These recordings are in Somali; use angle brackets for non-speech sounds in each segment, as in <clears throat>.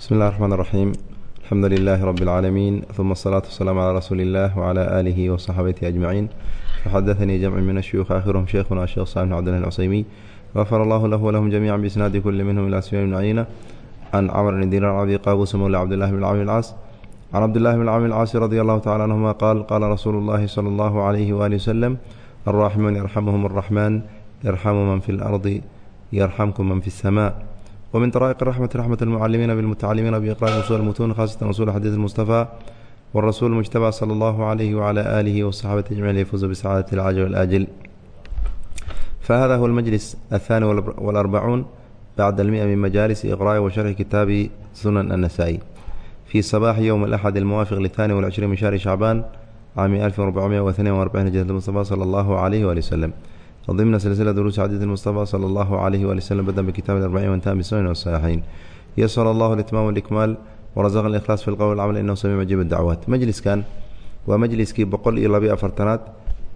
بسم الله الرحمن الرحيم الحمد لله رب العالمين ثم الصلاة والسلام على رسول الله وعلى آله وصحابته أجمعين فحدثني جمع من الشيوخ آخرهم شيخنا الشيخ صالح بن عبد الله العصيمي غفر الله له ولهم جميعا بإسناد كل منهم إلى سفيان بن عيينة عن عمرو بن دينار عن أبي قابوس مولى الله بن عمرو العاص عن عبد الله بن عمرو العاص رضي الله تعالى عنهما قال قال رسول الله صلى الله عليه وآله وسلم الراحمون يرحمهم الرحمن يرحم من في الأرض يرحمكم من في السماء ومن طرائق الرحمة رحمة المعلمين بالمتعلمين بإقراء أصول المتون خاصة أصول حديث المصطفى والرسول المجتبى صلى الله عليه وعلى آله والصحابة أجمعين ليفوزوا بسعادة العاجل والآجل فهذا هو المجلس الثاني والأربعون بعد المئة من مجالس إقراء وشرح كتاب سنن النسائي في صباح يوم الأحد الموافق للثاني والعشرين من شهر شعبان عام 1442 هجرة المصطفى صلى الله عليه وآله وسلم ضمن سلسلة دروس حديث المصطفى صلى الله عليه وآله وسلم بدأ بكتاب الأربعين وانتهى بالسنن والصحيحين يسر الله الإتمام والإكمال ورزق الإخلاص في القول والعمل إنه سميع مجيب الدعوات مجلس كان ومجلس كي بقول إلى بي أفرتنات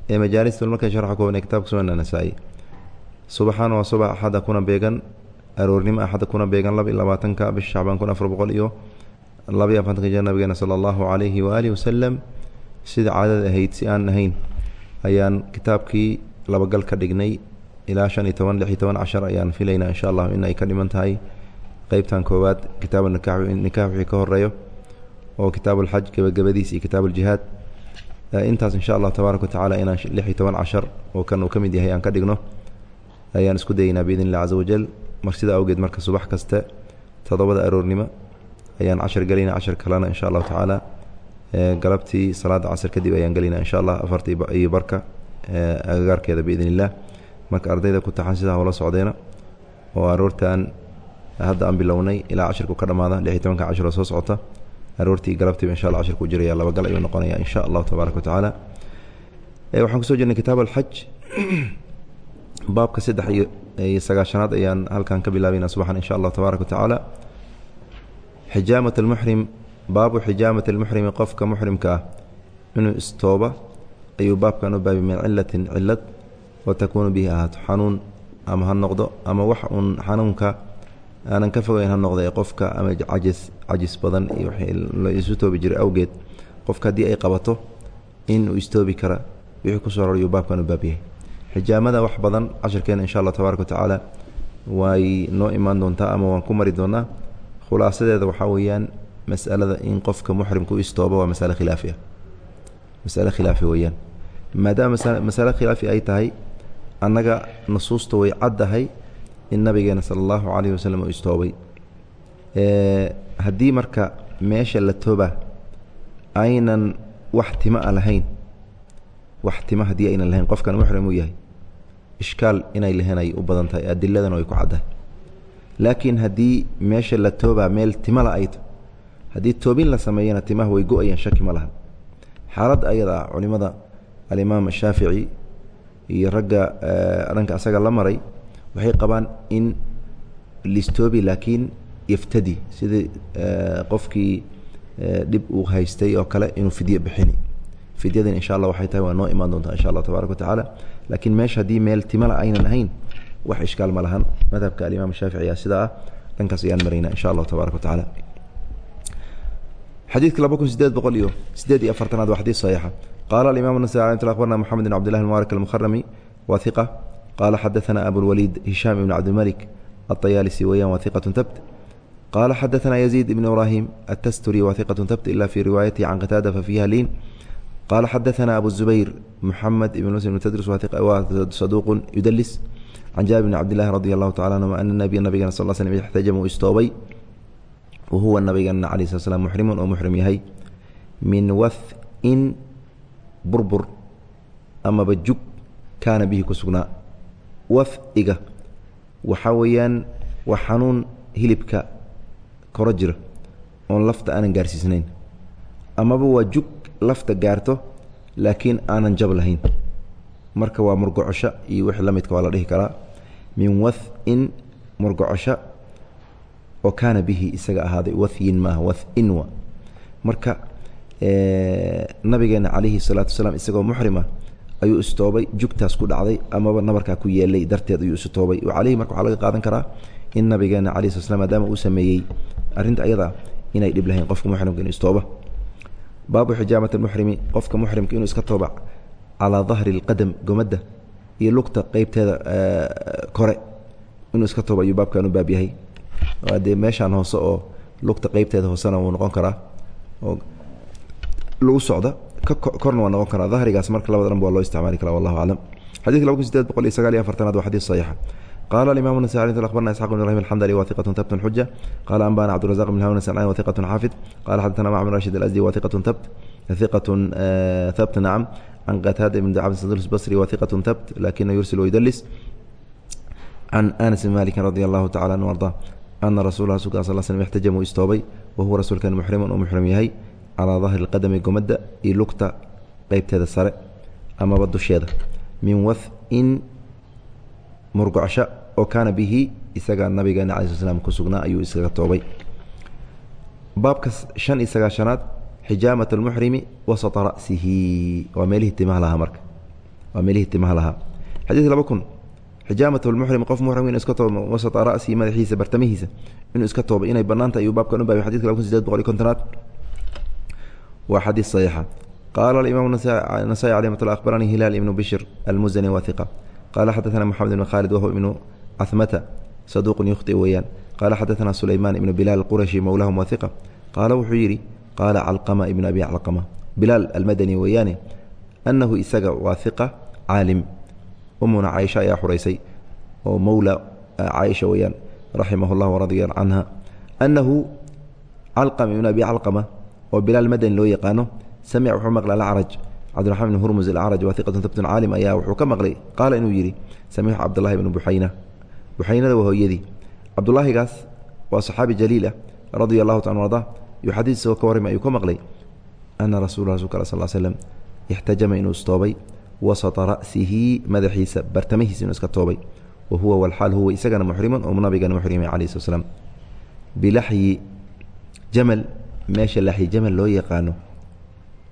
ee majaalista marka sharxa kooban ee kitaabka sunana nasaa-i subaxaan waa subax axada kuna beegan aroornimo axada kuna beegan laba iyo labaatanka bisha shacbaan kun afar boqol iyo labaiyo afartanka jir nabigeena sala allahu calayhi waaalihi wasalam sida caadada ahayd si aan ahayn ayaan kitaabkii labagal ka dhignay ilaa shan iyo toban lix iyo toban cashar ayaan filaynaa insha allahu in ay ka dhiman tahay. Qeybtan koowaad kitaab nikaax wixii ka horeeyo oo kitaab alxaj gebagabadiis iyo kitaab aljihaad intaas insha allah tabaaraka watacaala inaan lix iyo toban cashar oo kan uu ka mid yahay aan ka dhigno ayaan isku dayeynaa biidn illah caza wajal mar sida awgeed marka subax kaste toddobada aroornimo ayaan cashar gelayna cashar kalena insha allahu tacaala. Galabtii salaada casr kadib ayaan gelayna insha allah afarta iyo barka agagaarkeeda biidn illah marka ardayda ku taxan sidaa ula socdeena oo aroortaan hadda aan bilownay ilaa cashirku ka dhamaada lix iyo tobanka cashar oo soo socota aroortii galabtiiba insha alla cashir ku jiraya laba gal ayuu noqonaya insha allahu tabaaraka watacaala waxaan ku soo jirnay kitaab alxaj <clears throat> baabka saddex iyo sagaashanaad ayaan halkan ka bilaabayna subaxan insha allahu tabaaraka watacaala xijaamat almuxrim baabu xijaamat almuxrimi qofka muxrimka ah inuu istooba ayuu baabkan u baabay min cilatin cilad wa takuunu bihi ahaato xanuun ama ha noqdo ama wax uun xanuunka aanan ka fogeyn ha noqda qofka ama cajis cajis badan iyo la isu toobi jiray awgeed. Qofka haddii ay qabato in uu istoobi kara wixii ku soo rorayuu baabkan u baab xijaamada wax badan cashirkeena insha allah tabaaraka watacaala way noo imaan doontaa ama waan ku mari doonaa. Khulaasadeeda waxaa weeyaan masalada in qofka muxrimka u istooba waa masale khilaafi ah masale khilaafi weeyaan. Maadaama masale khilaafi ay tahay annaga nusuusta way caddahay in nabigeena sala allahu calayhi wasalam uu istoobay. Haddii marka meesha la toba aynan wax tima a lahayn wax tima haddii aynan lahayn qofkan muxrim uu yahay ishkaal inay lahayn ay u badan tahay adiladana way ku caddahay. Laakiin haddii meesha la toobaa meel timala ay to haddii toobin la sameeyana timaha way go'ayaan shaki ma lahan xaaladda ayada culimada alimaam ashaafici iyo ragga dhanka asaga la maray waxay qabaan in listoobi laakiin yaftadi sidii qofkii dhib uu haystay oo kale inuu fidye bixini. Fidyadan insha allah waxay tahay waa noo imaan doontaa insha allah tabaaraka watacaala laakiin meesha haddii meel timala aynan ahayn wax ishkaal ma lahan. Madhabka alimaam shaafici ayaa sidaa ah. Dhankaas ayaan maraynaa insha allahu tabaaraka watacaala xadiidka laba kun sideed boqol iyo sideed iyo afartanaad waa xadiid saxiixa. Qaala alimaam nasa abarna moxamed bn cbdillahi mubarak almukharami wa iqa qaala xadaana abulwaliid hishaam ibn cabdilmalik aطayaalisi weeyaan wa iqatu tabt qaala xadaana yaziid ibn ibraahim atasturi wa iqatu tabt ila fii riwaayatihi can qitaada fafiiha liin. Qaala xadaana abu zubayr muxamed ibn muslim tadris saduuqun yudalis can jaabir bn cabdillahi radi allahu tacala anhuma ana nabiya nabigana sal slam ixtajamuu istoobay wa huwa nabigana calayi slat slam muxrimun oo muxrim yahay min wath-in burbur amaba jug kaana bihi ku sugnaa. Waf-iga waxaa weeyaan waa xanuun hilibka koro jira oon lafta aanan gaarsiisnayn. Amaba waa jug lafta gaarto laakiin aanan jab lahayn. Marka waa murgocosho iyo wixii la midka waa la dhihi karaa. Min wath-in murgocosho oo kaana bihi isaga ahaaday wathyin maaha wath-in wa. Marka nabigeena calayhi salaatu wasalaam isagoo muxrima ayuu istoobay jugtaas ku dhacday amaba nabarkaa ku yeelay darteed ayuu istoobay. Caleyhi marka waxaa laga qaadan karaa in nabigeena cala sl slam maadaama uu sameeyey arrinta ayadaa inay dhib lahayn qofka muxrimka inuu istooba baabu xijaamati muxrimi qofka muxrimka inuu iska tooba calaa dahri اlqadam gomadda iyo lugta qeybteeda kore. Inuu iska tooba ayuu baabkan u baab yahay dee meeshaan hoose oo lugta qeybteeda hoosena wuu noqon karaa oo lagu socda korna waa noqon karaa dahrigaas marka labada dhanba waa loo isticmaali karaa wallahu aclam xadidka laba kun sideed boqol iyo sagaal iyo afartanaad waa xadiis saxiixa قال الإمام النسائي أخبرنا إسحاق بن إبراهيم الحمدلي وثقة ثبت حجة قال أنبانا عبد الرزاق بن هارون السنعاني وثقة حافظ قال حدثنا معمر بن راشد الأزدي وثقة ثبت ثقة ثبت نعم عن قتادة بن دعامة البصري وثقة ثبت لكنه يرسل ويدلس عن أنس بن مالك رضي الله تعالى عنه وأرضاه ana rasuula rasulka sal slm ixtajama u istoobay wa rasuulkan muxrimun oo muxrim yahay calaa dahri lqadami gomadda iyo lugta qeybteeda sare amaba dusheeda min wahin murgocasho oo kaana bihi isaga nabigeena cala sl slam ku sugnaa ayuu iskaga toobay baabka shan iyo sagaashanaad xijaamat almuxrimi wasata rasihi waa meelihii timaha lahaa marka waa meelihii timaha lahaa xadiis laba kun xijaamatu lmuxrim qof muxrim inu iska toobo wasata rasi madaxiisa bartamihiisa inuu iska toobo inay banaanta ayuu baabkan u baabay xadidka laba kun sideed boqol iyo kontonaad. Waa xadiis saxiixa. Qaala alimaam nasaai alay matla akhbaranii hilaal ibnu bishir almuzani wa qaala xadaana moxamed ibn khaalid wahuwa ibnu ahmata saduuqun yukhti weeyaan. Qaala xadaana sulaymaan ibnu bilaal alqurashi mowlahum wa qaala wuxuu yidhi qaala calqama ibnu abi calqama. Bilaal almadani weeyaane annahu isaga waa caalim umuna caaisha ayaa xuraysay oo mowla caaisha weeyaan raximah اllah waradia canha anahu calqama ibn abi calqama oo bilaal madani loo yaqaano samic wuxuu maqla alacraj cbdiraxman bn hurmus alacraj waa iqatun habtun caalim ayaa wuxuu ka maqlay qaala inuu yidhi samixu cabdulahi bnu buxayna buxaynada waa hooyadii. Cabdulaahigaas waa saxaabi jaliil ah radia allahu ta arda yuxadiis isagoo ka warramay ayuu ka maqlay ana rasul rasulka al sal slem ixtajama inuu istoobay wasata ra'sihi madaxiisa bartamihiisa inuu iska toobay. Wa huwa huwa isagana muxrimun oo nabigana muxrimay calayh slat slam bilaxyi jamal meesha laxyi jamal loo yaqaano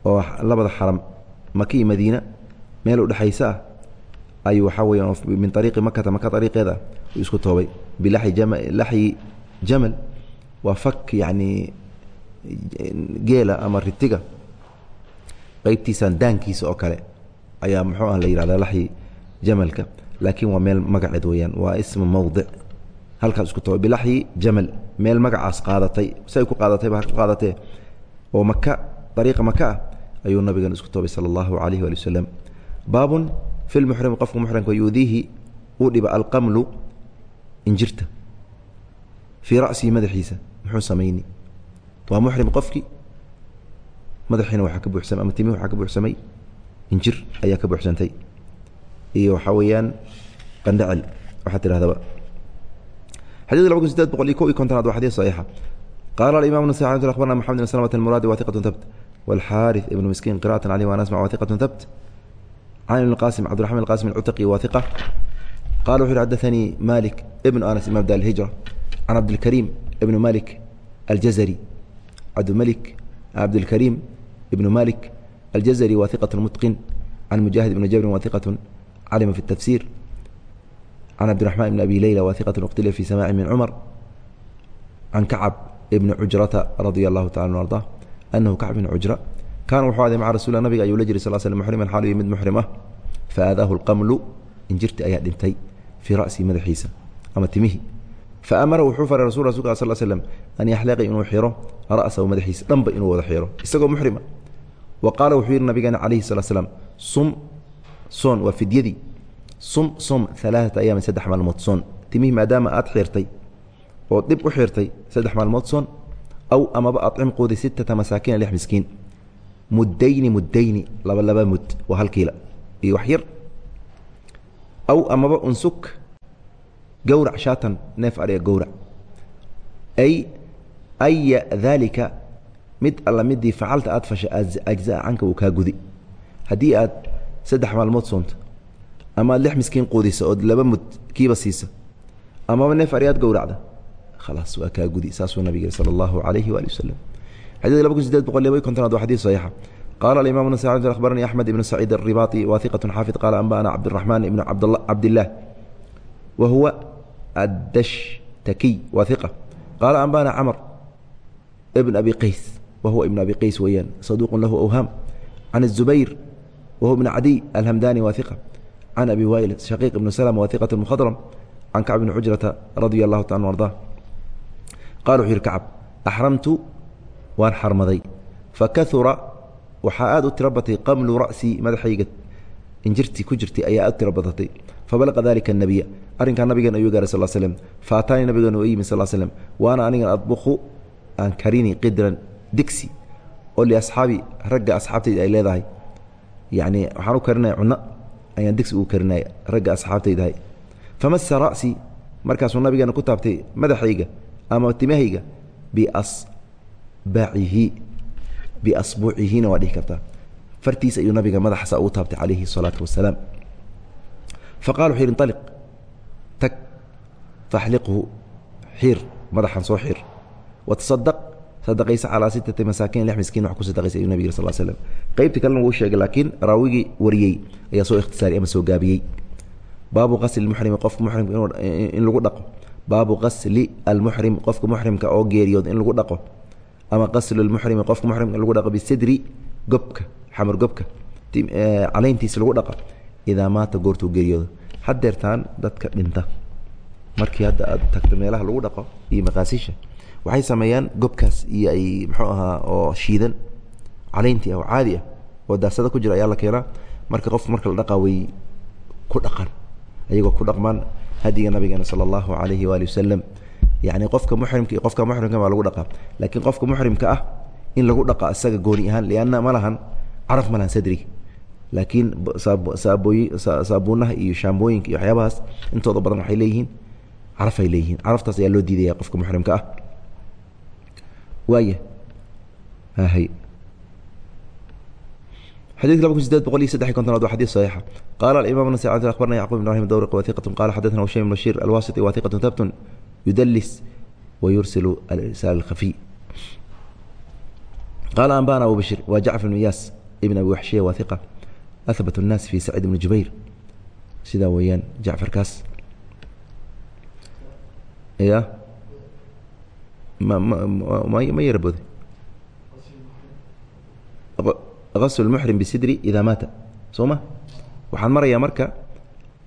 oo labada xaram maka iyo madiina meel udhexaysa ah ayuu waxaa weya min ariiqi makata maka ariiqeeda uu isku toobay. Bilaxyi jama laxyi jamal waa fak yacni geela ama ritiga qeybtiisan daankiisa oo kale ayaa muxuu ah la yihahda laxyi jamalka laakiin waa meel magaceed weeyaan waa ismu mawdic halkaas isku toobay bilaxyi jamal meel magacaas qaadatay si ku qaadatayba ha ku qaadatee. Oo maka ariiqa maka ah ayuu nabigan isku toobay sala allahu calayh waali wasalam baabun fi lmuxrimi qofka muxrimka yuudiihi uu dhiba alqamlu injirta. Fii ra'sihi madaxiisa muxuu samayni. Waa muxrim qofkii madaxiina waxaa ka buuxsamay ama timihi waxaa ka buuxsamay injir ayaa ka buuxsantay. Iyo waxaa weeyaan qandhacel waxaad tidhahdaba. Xadidka laba sideed boqol iyo ko iyo kontonaad waa xadis saxiixa. Qaala alimam bnu sacd akhbarna maxamed ibn salamة almuraadi wathiqatu thabt. Wاlxaarif ibnu miskiin qira'atan caleyh waan asmac wathiqatu thabt. Can ibn qasim cabdiraxman qasim alcutaqi wathiqa qala wuxu uhi xadaanii malik ibnu anas imam dar alhijra can cabdilkariim ibnu malik aljazari cabdimalik cabdilkariim ibnu malik عبد الكريم ابن مالك الجزري وثقة متقن عن مجاهد بن جبر وثقة علم في التفسير عن عبد الرحمن بن أبي ليلى وثقة اختلف في سماع من عمر عن كعب ابن عجرة رضي الله تعالى عنه وارضاه أنه كعب بن عجرة كان وxuu aday mca rasul nabga ayuu la jiray sal sl mxriman xaal iyo mid muxrim ah faadaahu اlqamlu injirti ayaa dhintay fii ra'sii madaxiisa ama timihi faamara wuxuu faray rasul rasulka sal slm an yaxliqa inuu xiro ra'sahu madaxiisa dhanba inuu wada xiro isagoo muxrima wa qaala wuxuu yihi nabigeena calayhi sala slam sum soon waa fidyadii sum som alaaata ayaamin saddex maalmood soon timihii maadaama aad xirtay oo dib u xirtay saddex maalmood soon aw amaba acim quudi sittata masaakiina lix miskiin muddayni muddayni laba laba mud waa hal kiila iyo wax yar aw amaba unsuk gowrac shaatan neef adhiga gowrac ay aya daalika mid alla midii facalta aad fasha ajzaa canka uu kaa gudi. Haddii aad saddex maalmood soonto ama aad lix miskiin quudisa ood laba mud kiiba siisa amaba neef adhi aad gowracda khalaas waa kaa gudi saasuu nabig sala allahu calayhi waali wasalam xadidka laba kun sideed boqol laba kontonaad waa xadiid saxiixa. Qaala alimaam nasai akhbaranii axmed ibnu saciid alribaati wahiqatu xaafid qaala anba'ana cabdiraxmaan ibnu cabdillaah wa addashtakiy waa hiqa qaala anba'ana camr ibn abi qays wa huwa ibn abi qays weeyaan saduuqun lahu awhaam can الzubayr wa huwa ibn cadiy alhamdani wa hiqa can abi wail shaqiiq ibn slm wa hiqat mkhadrm can kacb bni cujrata radia allahu taala arda qala wuxuu yihi kacab axramtu waan xarmaday fakahura waxaa aad u tiro batay qamlu ra'sii madaxayga injirtii ku jirtay ayaa aad u tiro badatay fabalaqa dalika الnabiya arrinkaa nabigeena ayuu gaaray sal slm faataanii nabigeena u yimi sal slm waana anigan adbuku aan karini qidran digsi oo liasxaabi ragga asxaabtayda ay leedahay. Yani waxaan u karinaya cunno ayaan digsi uu karinaya ragga asxaabtaydahay famasa ra'sii markaasuu nabigeena ku taabtay madaxayga ama timahayga biasbacihi biasbuucihina waa dhihi kartaa. Fartiis ayuu nabiga madaxasa ugu taabtay calayhi salaatu wasalaam faqala wuxu yidhi inaliq tag faxliqhu xiir madaxan soo xiir. Watasadaq sadaqaysa calaa sittati masaakiin lix miskiin wax ku sadaqaysa ayuu nabig sal slm qeybtii kalena wuu sheegay laakiin raawigii wariyey ayaa soo ikhtisaariyey ama soo gaabiyey. Baabu qasli muxrimi qofka muxrimka in lagu dhaqo. Baabu qasli almuxrim qofka muxrimka oo geeriyood in lagu dhaqo. Ama qaslu lmuxrimi qofka muxrimka in lagu dhaqo bisidri gobka xamar gobka calayntiisa lagu dhaqa idaa maata goortuu geeriyoodo haddeertaan dadka dhinta. Markii hadda aad tagto meelaha lagu dhaqo iyo maqaasisha waxay sameeyaan gobkaas iyo ay muxuu ahaa oo shiidan calayntii ah oo caadi ah oo daasada ku jira ayaa la keenaa. Marka qof marka la dhaqaa way ku dhaqan ayagoo ku dhaqmaan hadiga nabigeena sala allahu calayhi waali wasalam yacni qofka muxrimka iyo qofka muxrimka baa lagu dhaqaa. Laakiin qofka muxrimka ah in lagu dhaqa isaga gooni ahaan lianna ma lahan caraf ma lahan sadriga laakiin saabuunaha iyo shaambooyinka iyo waxyaabahaas intooda badan waxay leeyihiin carafay leeyihiin. Caraftaas ayaa loo diidaya qofka muxrimka ah waaya xadidka laba kun sideed boqol iyo saddex kontonaad waa xadid saxiixa. Qaala alimam nasi akhbarna yacqub ibn ibrahim dawriq wathiqatu qala xadathana hushaym ibn bashir alwasiti wathiqatu thabtun yudalis wayursilu alirsaal alkhafiy qaala anbana abu bashir waa jacfar ibn iyaas ibn abi waxshiya wathiqa ahbat الnaas fi sacid ibn jubayr. Sidaa weeyaan jacfarkaas. Ya ma ma ma yara booday gasl muxrim bisidri idaa maata. Soo ma? Waxaan marayaa marka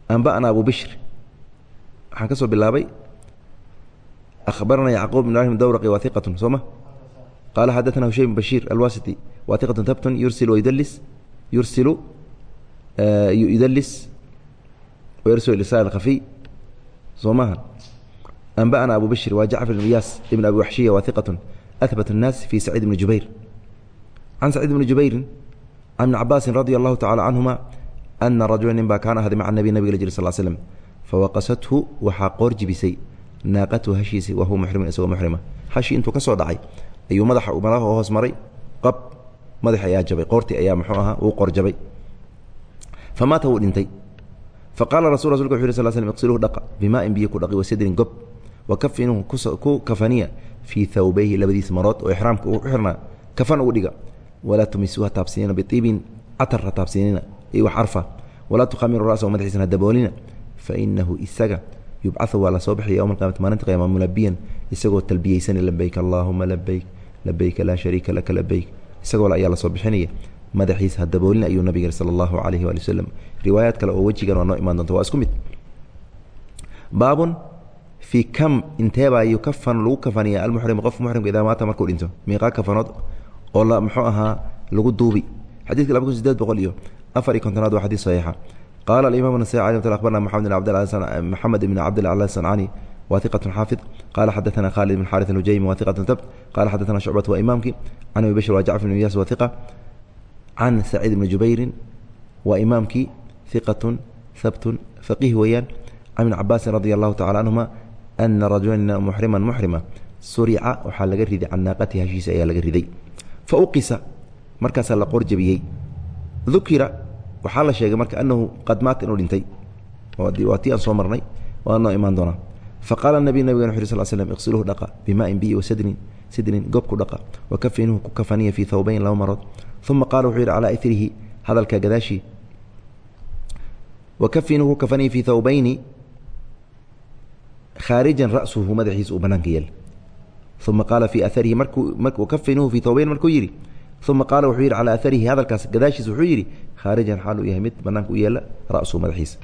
anba'na abu bishr. Waxaan ka soo bilaabay akhbarana yacquub bn ibrahim dawraqi wathiqatun soo ma? Qaala xadaثna hushaym bn bashiir alwasiti wathiqatun tabtun yursil wayudalis yursilu yudalis wayursil irsaal khafiy soo maha أنبأنا أبو بشر وجعفر بن إياس بن أبي وحشية واثقة أثبت الناس في سعيد بن جبير عن سعيد بن جبير عن ابن عباس رضي الله تعالى عنهما أن رجلا با كان هذا مع النبي نبي جل صلى الله عليه وسلم فوقسته وحا قرج بسي ناقته هشيسي وهو محرم اسوى محرمة هشي انتو كسو دعي أيو مدح ومدح وهوس مري قب مدح يا جبي قورتي أيام محوها وقر جبي فمات هو الانتي فقال رسول رسولك صلى الله عليه وسلم اغسلوه دقا بماء بيكو دقي وسدر قب wakafinuu ku kafaniya fii thawbayhi labadiisa marood oo ixraamka uu xirnaa kafan ugu dhiga. Walaa tumisuuha taabsinina biiibin catar ha taabsinina iyo wax carfa. Walaa tukhamiru ra'sahu madaxiisana ha daboolina fainahu isaga yubcaثu waa la soo yowma alqiyamati maalinta qiyama mulabiyan isagoo talbiyeysana labayk allaahuma labayk labayka laa shariika laka labayk isagoo ayaa la bixinaya madaxiisa ha daboolina ayuu nabig sala allahu calayhi waali wasalam riwaayaad kale oo wejigan waa noo imaan doonta waa isku mid. Baabun fii kam inteebaa yukafan lagu kafaniya almuxrim qof muxrimka idaa maata markuu dhinto. Miiqaa kafanood oo la muxuu ahaa lagu duubi. Xadiidka laba kun sideed boqol iyo afar iyo kontonaad waa xadiis saxiixa. Qaala alimaam nasai cali mtl abarna maxamed maxamed ibn cabdillah sancani wa iqatun xaafid. Qala xadaana khaalid ibn xarit alhujaymi wa iqatun tabt qala xadaana shucbat wa imaamki can abi bashir wa jacfar ibn yaas wa iqa can saciid ibni jubayrin wa imaamkii iqatun habtun faqiih weeyaan. Can ana rajula muxriman muxrima surica waxaa laga riday can naaqati hashiisa ayaa laga riday fa uqisa markaasaa la qorjabiyey ukira waxaa la sheegay marka anahu qad maata inuu dhintay waa tii aan soo marnay waa imaan doonaa faqaala nabiy nabigan wuxu sl slm iqsiluhu dhaqa bimaa'in biyi wasadrin sidrin gobku dhaqa wakafinuhu ku kafaniya fii thawbayn laba marood uma qaala wuxuu yidhi calaa irihi hadalka gadaashii wakafinuhu ku kafaniya fii thawbayni khaarijan ra'suhu madaxiisa uu banaanka yeel uma qaala fii aarihi markuu kafinuhu fii tawbayn markuu yidhi uma qaala wuxuu yidhi calaa aarihi hadalkaas gadaashiis wuxuu yidhi khaarijan xaal uu yahay mid banaanka u yeela ra'su madaxiisa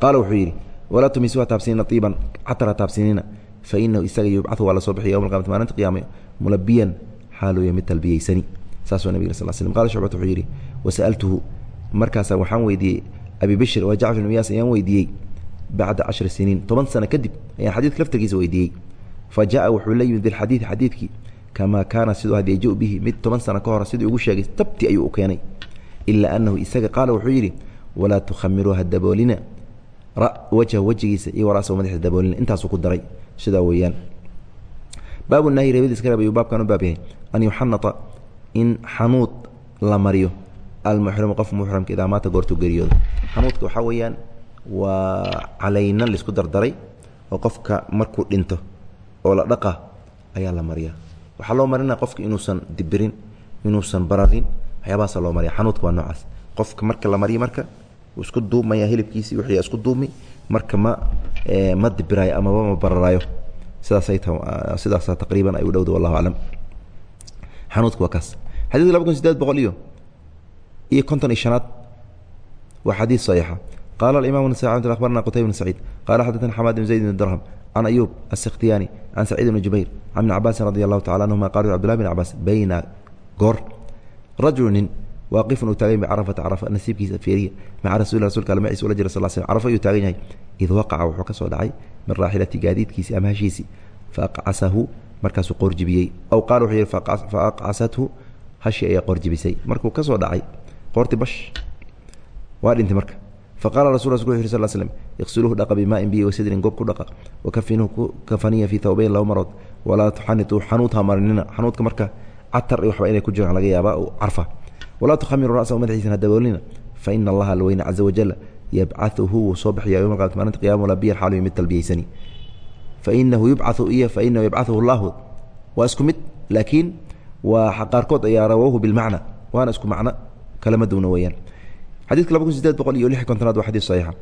qaala wuxuu yidhi walaa tumisuha taabsinina iiban catara taabsinina fainahu isaga yubcau waa la soo bixiy yowma qiyamati maalinta qiyaama mulabiyan xaaluu yahay mid talbiyeysani saasuu nabig sal slm qala shucbat wuxuu yidhi wasa'altuhu markaasaa waxaan weydiiyey abi bishr waa jacfar ibn iyaas ayaan weydiiyey bacda cashri siniin toban sano kadib ayaan xadiidka laftarkiisa weydiiyey fa jaءa wuxuu la yimid bilxadiidi xadiidkii kamaa kaana siduu had yaju bihi mid toban sano ka hor sidii ugu sheegay tabti ayuu u keenay ilaa anahu isaga qaala wuxuu yidhi walaa tukhamiruuha daboolina wajha wejigiisa iyo warasa madaxiisa daboolina intaasuu ku daray sidaa weeyaan baabu nahyi reebadiis ka reeb ayuu baabkan u baab yahay an yuxanata in xanuud la mariyo almuxrimu qof muxrimka idaa maata goortuu geeriyooda xanuudka waxaa weeyaan waa calayna la isku dardaray oo qofka markuu dhinto oo la dhaqa ayaa la mariya waxaa loo marinaya qofka inuusan dibirin inuusan bararin waxyaabahaasa loo mariya xanuudka waa noocaas. Qofka marka la mariyo marka wuu isku duubmaya hilibkiisi wixii isku duubmi marka ma ma dibiraayo amaba ma bararaayo. Sidaasay ta sidaasa taqriiban ay u dhowda wallahu aclam. Xanuudka waa kaas. Xadidka laba kun sideed boqol iyo iyo konton iyo shanaad waa xadiid saxiixa qaala aimam nasai abarna qutayb bn saciid qala xaddatana xamaad bn zayd bn dirham can ayuub asikhtiyani can saciid bni jubayr can ibni cabaasin radi allahu tacala anhuma qala cbdullahi bn cabaas bayna goor rajulu nin waaqifun uu taagan yahay carafata carafa nasiibkiisa feeriya maca rasuli rasulka alle maciisa ula jira sal slam carafa ayuu taagan yahay id waqaca wuxuu ka soo dhacay min raaxilati gaadiidkiisi ama hashiisii faaqcasahu markaasuu qoorjibiyey aw qaala wuxuu yihi faaqcasathu hashi ayaa qoorjibisay markuu ka soo dhacay qoorti bash waa dhintay marka faqala yiri sal slm iqsiluuhu dhaqa bimaain biyi wasidrin gob ku dhaqa wakafinuhu ku kafaniya fii tawbayn laba marood walaa tuxanituu xanuudha marinina xanuudka marka catar iyo waxba inay ku jiraan laga yaaba carfa walaa tukhamiru ra'sahu madaxiisana daboolina fa ina allaha alweyne caza wajal yabcaثuhu wuu soo bixiya yowma qiyamati maalinta qiyama labiyan xaalu mid talbiyeysani fainahu yubcau iyo fainahu yabcaثuhu llahu waa isku mid laakiin waa qaarkood ayaa rawahu bilmacna waana isku macno kalama duwna weeyaan xadidka laba kun sideed boqol iyo lix kontonaad waa xadis saxiixa.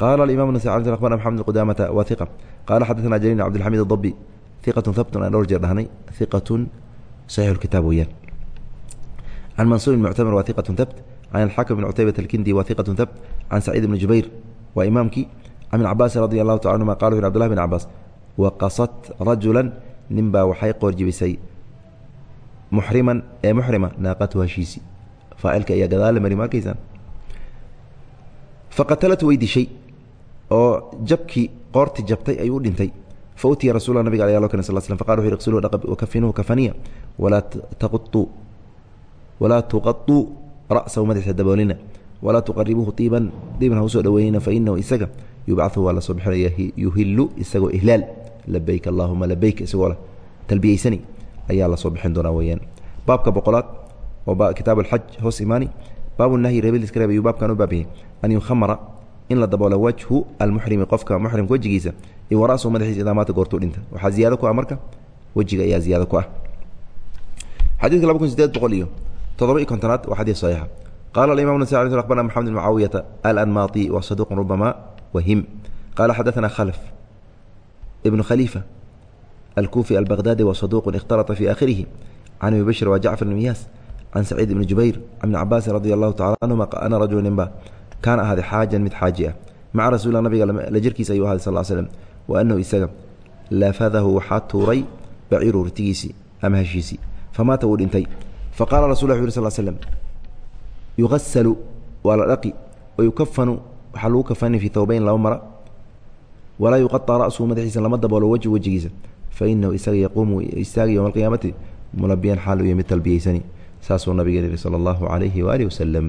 Qaala aimam nas abarna maxamed qudamata wa iqa qaala xadaثana jaliil cabdilxamid adabi iqatun habtun aan dhowr jeer dhahnay iqatun saxiix kitaab weeyaan. Can mansuur muctamir waa iqatun habt can alxakim bn cutaybat alkindi waa iqatun habt can saciid bni jubayr waa imaamkii can ibn cabaasin radi allahu taala anhuma qala wuxu abdullah bn cabaas waqasat rajula nin baa waxay qoorjibisay muxriman ee muxrima naaqatu hashiisi. Faacilka ayaa gadaala mari ma arkaysaan faqatalat way dishay oo jabkii qoorti jabtay ayuu dhintay. Fa utiya rasuula nabiga ayaa loo keenay sal slam faqala wuxu dhaqab wakafinuhu kafaniya walaa tuqaطuu ra'sahu madaxiisa daboolina walaa tuqaribuuhu iiban diiban ha u soo dhoweynina fainahu isaga yubcahu waa la bixinaya yuhilu isagoo ihlaal labayk allahuma labayk isagoo la talbiyeysani ayaa la bixin doonaa weyaan baabka boqolaad oo kitaab alxaj hoos imaani baabu nahyi reebadiiska reeb ayuu baabkan u baabyahay an yukhamara in la daboolo wajhu almuxrimi qofka muxrimka wejigiisa. Iyo wara'suhu madaxiisa idaa maata goortuu dhinta. Waxaa ziyaado ku ah marka? Wejiga ayaa ziyaado ku ah. Xadiidka laba kun sideed boqol iyo toddoba iyo kontonaad waa xadiis saxiixa. Qala alimam nasa abarna maxamed bn mucaawiyata alanmaati wa saduqun rubama wahim qala xadaثana khalf ibnu khalifa alkufi albaqhdadi wa saduqun ikhtalata fi akhirihi can abi bashir wa jacfar bn miyaas can saciid ibni jubayr can ibni cabaasin radi allahu tacala canhuma ana rajula ninba kaana ahaaday xaajan mid xaaji ah maca rasuulila nabiga la jirkiisa ayuu ahaday sal slm wa anahu isaga laafadahu waxaa tuuray baciiru ritigiisii ama heshiisii famaata wuu dhintay faqala rasul lla u yh sl slm yugasalu waa la dhaqi wayukafanu waxaa lagu kafani fii towbayn laba mara walaa yuqaطa ra'suhu madaxiisa lama daboolo wejhu wejigiisa fainahu isaga yaquumu istaagi yowma alqiyaamati mulabiyan xaal u yimid talbiyeysani saasuu nabigeen yidhi sala allahu calayhi waaalihi wasalam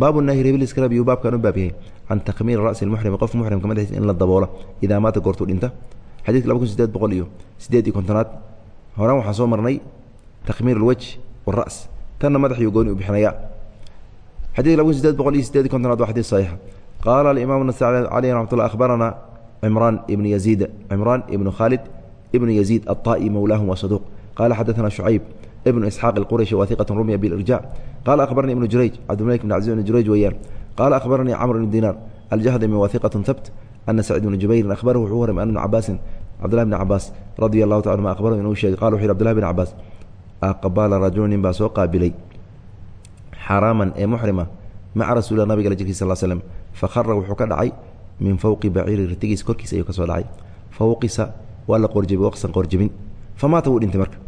baabunaahi rebliskarabi uu baabkan u baab yahay. Can takmiiri ra'si lmuxrimi qof muxrimka madaxiisa in la daboola idaa maata goortuu dhinta. Xadidka laba kun sideed boqol iyo sideed iyo kontonaad. Horaan waxaan soo marnay takmiir alwaj waras tanna madaxiyuu gooni u bixinayaa. Xadidka laba kun sideed boqol iyo sideed iyo kontonaad waa xadiis saxiixa qaala alimaam nasaci caleyh raxmatullah akhbarana cimraan ibnu yaziid. Cimraan ibnu khaalid ibnu yaziid alطaa'i mowlaahum waa saduuq. Qaala xadaana shucayb isxaaq اlqurashi wa hiqat rumya bilirjac qala akhbaranii ibnu jurayj cabdilmalik bn cabdi bn jurayj weeyaan qala akhbaranii camr bn dinaar aljahdami wa hiqat habt ana sacid bn jubayrin ahbarahu wuxuu waramay an ibn cabaasin cabdullahi bn cabaas radia allahu taala anuma aqbalahu inuu sheegay qala wuxu yhi abdullahi bn cabaas aqbala rajulu nin baa soo qaabilay xaraaman ee muxrima maca rasuulilah nabiga la jirkiis sal slm fakhara wuxuu ka dhacay min fowqi baciiri ratigiisa korkiisa ayuu ka soo dhacay. Fawqisa waa la qoorjebay waqsan qoorjebin famaata wuu dhintay marka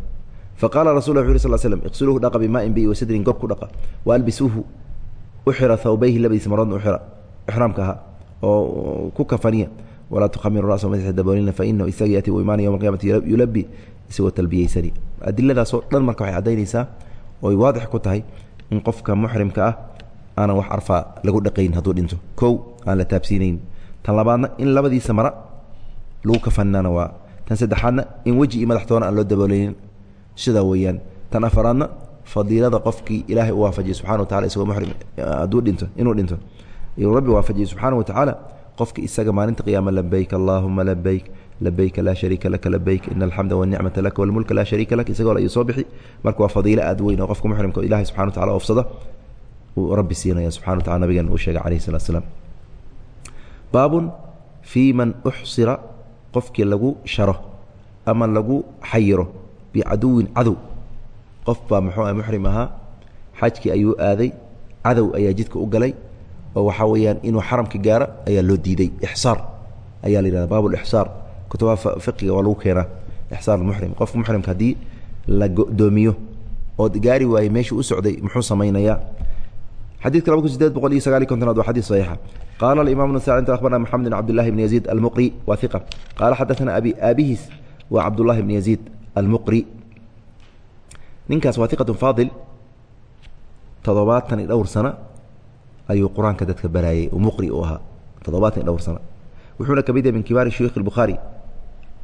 faqaala rasul wu sl slm iqsuluuhu dhaqa bimaain bi wasadrin gob ku dhaqa waalbisuuhu u thawbayhi labadiisa maroodna u ixraamka ahaa oo ku kafaniya walaa tukhamiru rasa madaxa daboolina fainahu isaga yaati u imaana yowma alqiyamati yulabi isagoo talbiyeysani adiladaasoo dhan marka waxay caddaynaysaa oy waadix ku tahay in qofka muxrimka ah aanan wax arfaa lagu dhaqayn hadduu dhinto kow aan la taabsiinayn tan labaadna in labadiisa mara lagu kafaninaana waa tan saddexaadna in weji iyo madaxtoona aan loo dabooleynin sidaa weeyaan. Tan afaraadna fadiilada qofkii ilaahay u waafajiyey subxana wa tacala isagoo muxrim hadduu dhinto inuu dhinto. Inuu rabbi waafajiyey subxaana wa tacaala qofka isaga maalinta qiyaama labayk allaahuma labayk labayka laa shariika laka labayk ina alxamda wanicmata laka walmulka laa shariika lak isagoo ayuu soo bixi. Marka waa fadiilo aad weyn oo qofka muxrimka ilahay subxana wa tacala oofsada uu rabbi siinaya subxana wa tacala nabigan uu sheegay calayhi salatu slam baabun fii man uxsira qofkii lagu sharo ama lagu xayiro bicaduwin cadow. Qof baa muxuu ah muxrim ahaa xajkii ayuu aaday cadow ayaa jidka u galay oo waxaa weeyaan inuu xaramka gaaro ayaa loo diiday. Ixsaar ayaa la yihahda baab lixsaar kutubaha fiqiga waa lagu keenaa ixsaar muxrim. Qofka muxrimka haddii la godoomiyo ood gaari waayey meeshuu u socday muxuu samaynayaa. Xadidka laba kun sideed boqol iyo sagaaliy kontonaad waa xadis saxiixa. Qaala alimam bn sacd akhbarna maxamed bn cabdillahi bn yaziid almuqri waa iqa qaala xadaثana abi aabihiis waa cabdullahi bn yaziid almuqri. Ninkaas waa iqatun faadil toddobaatan i dhowr sana ayuu qur'aanka dadka baraayey muqri uu ahaa. Toddobaatan i dhowr sana wuxuuna ka mid yahay min kibaari shuyuukh اbukhaari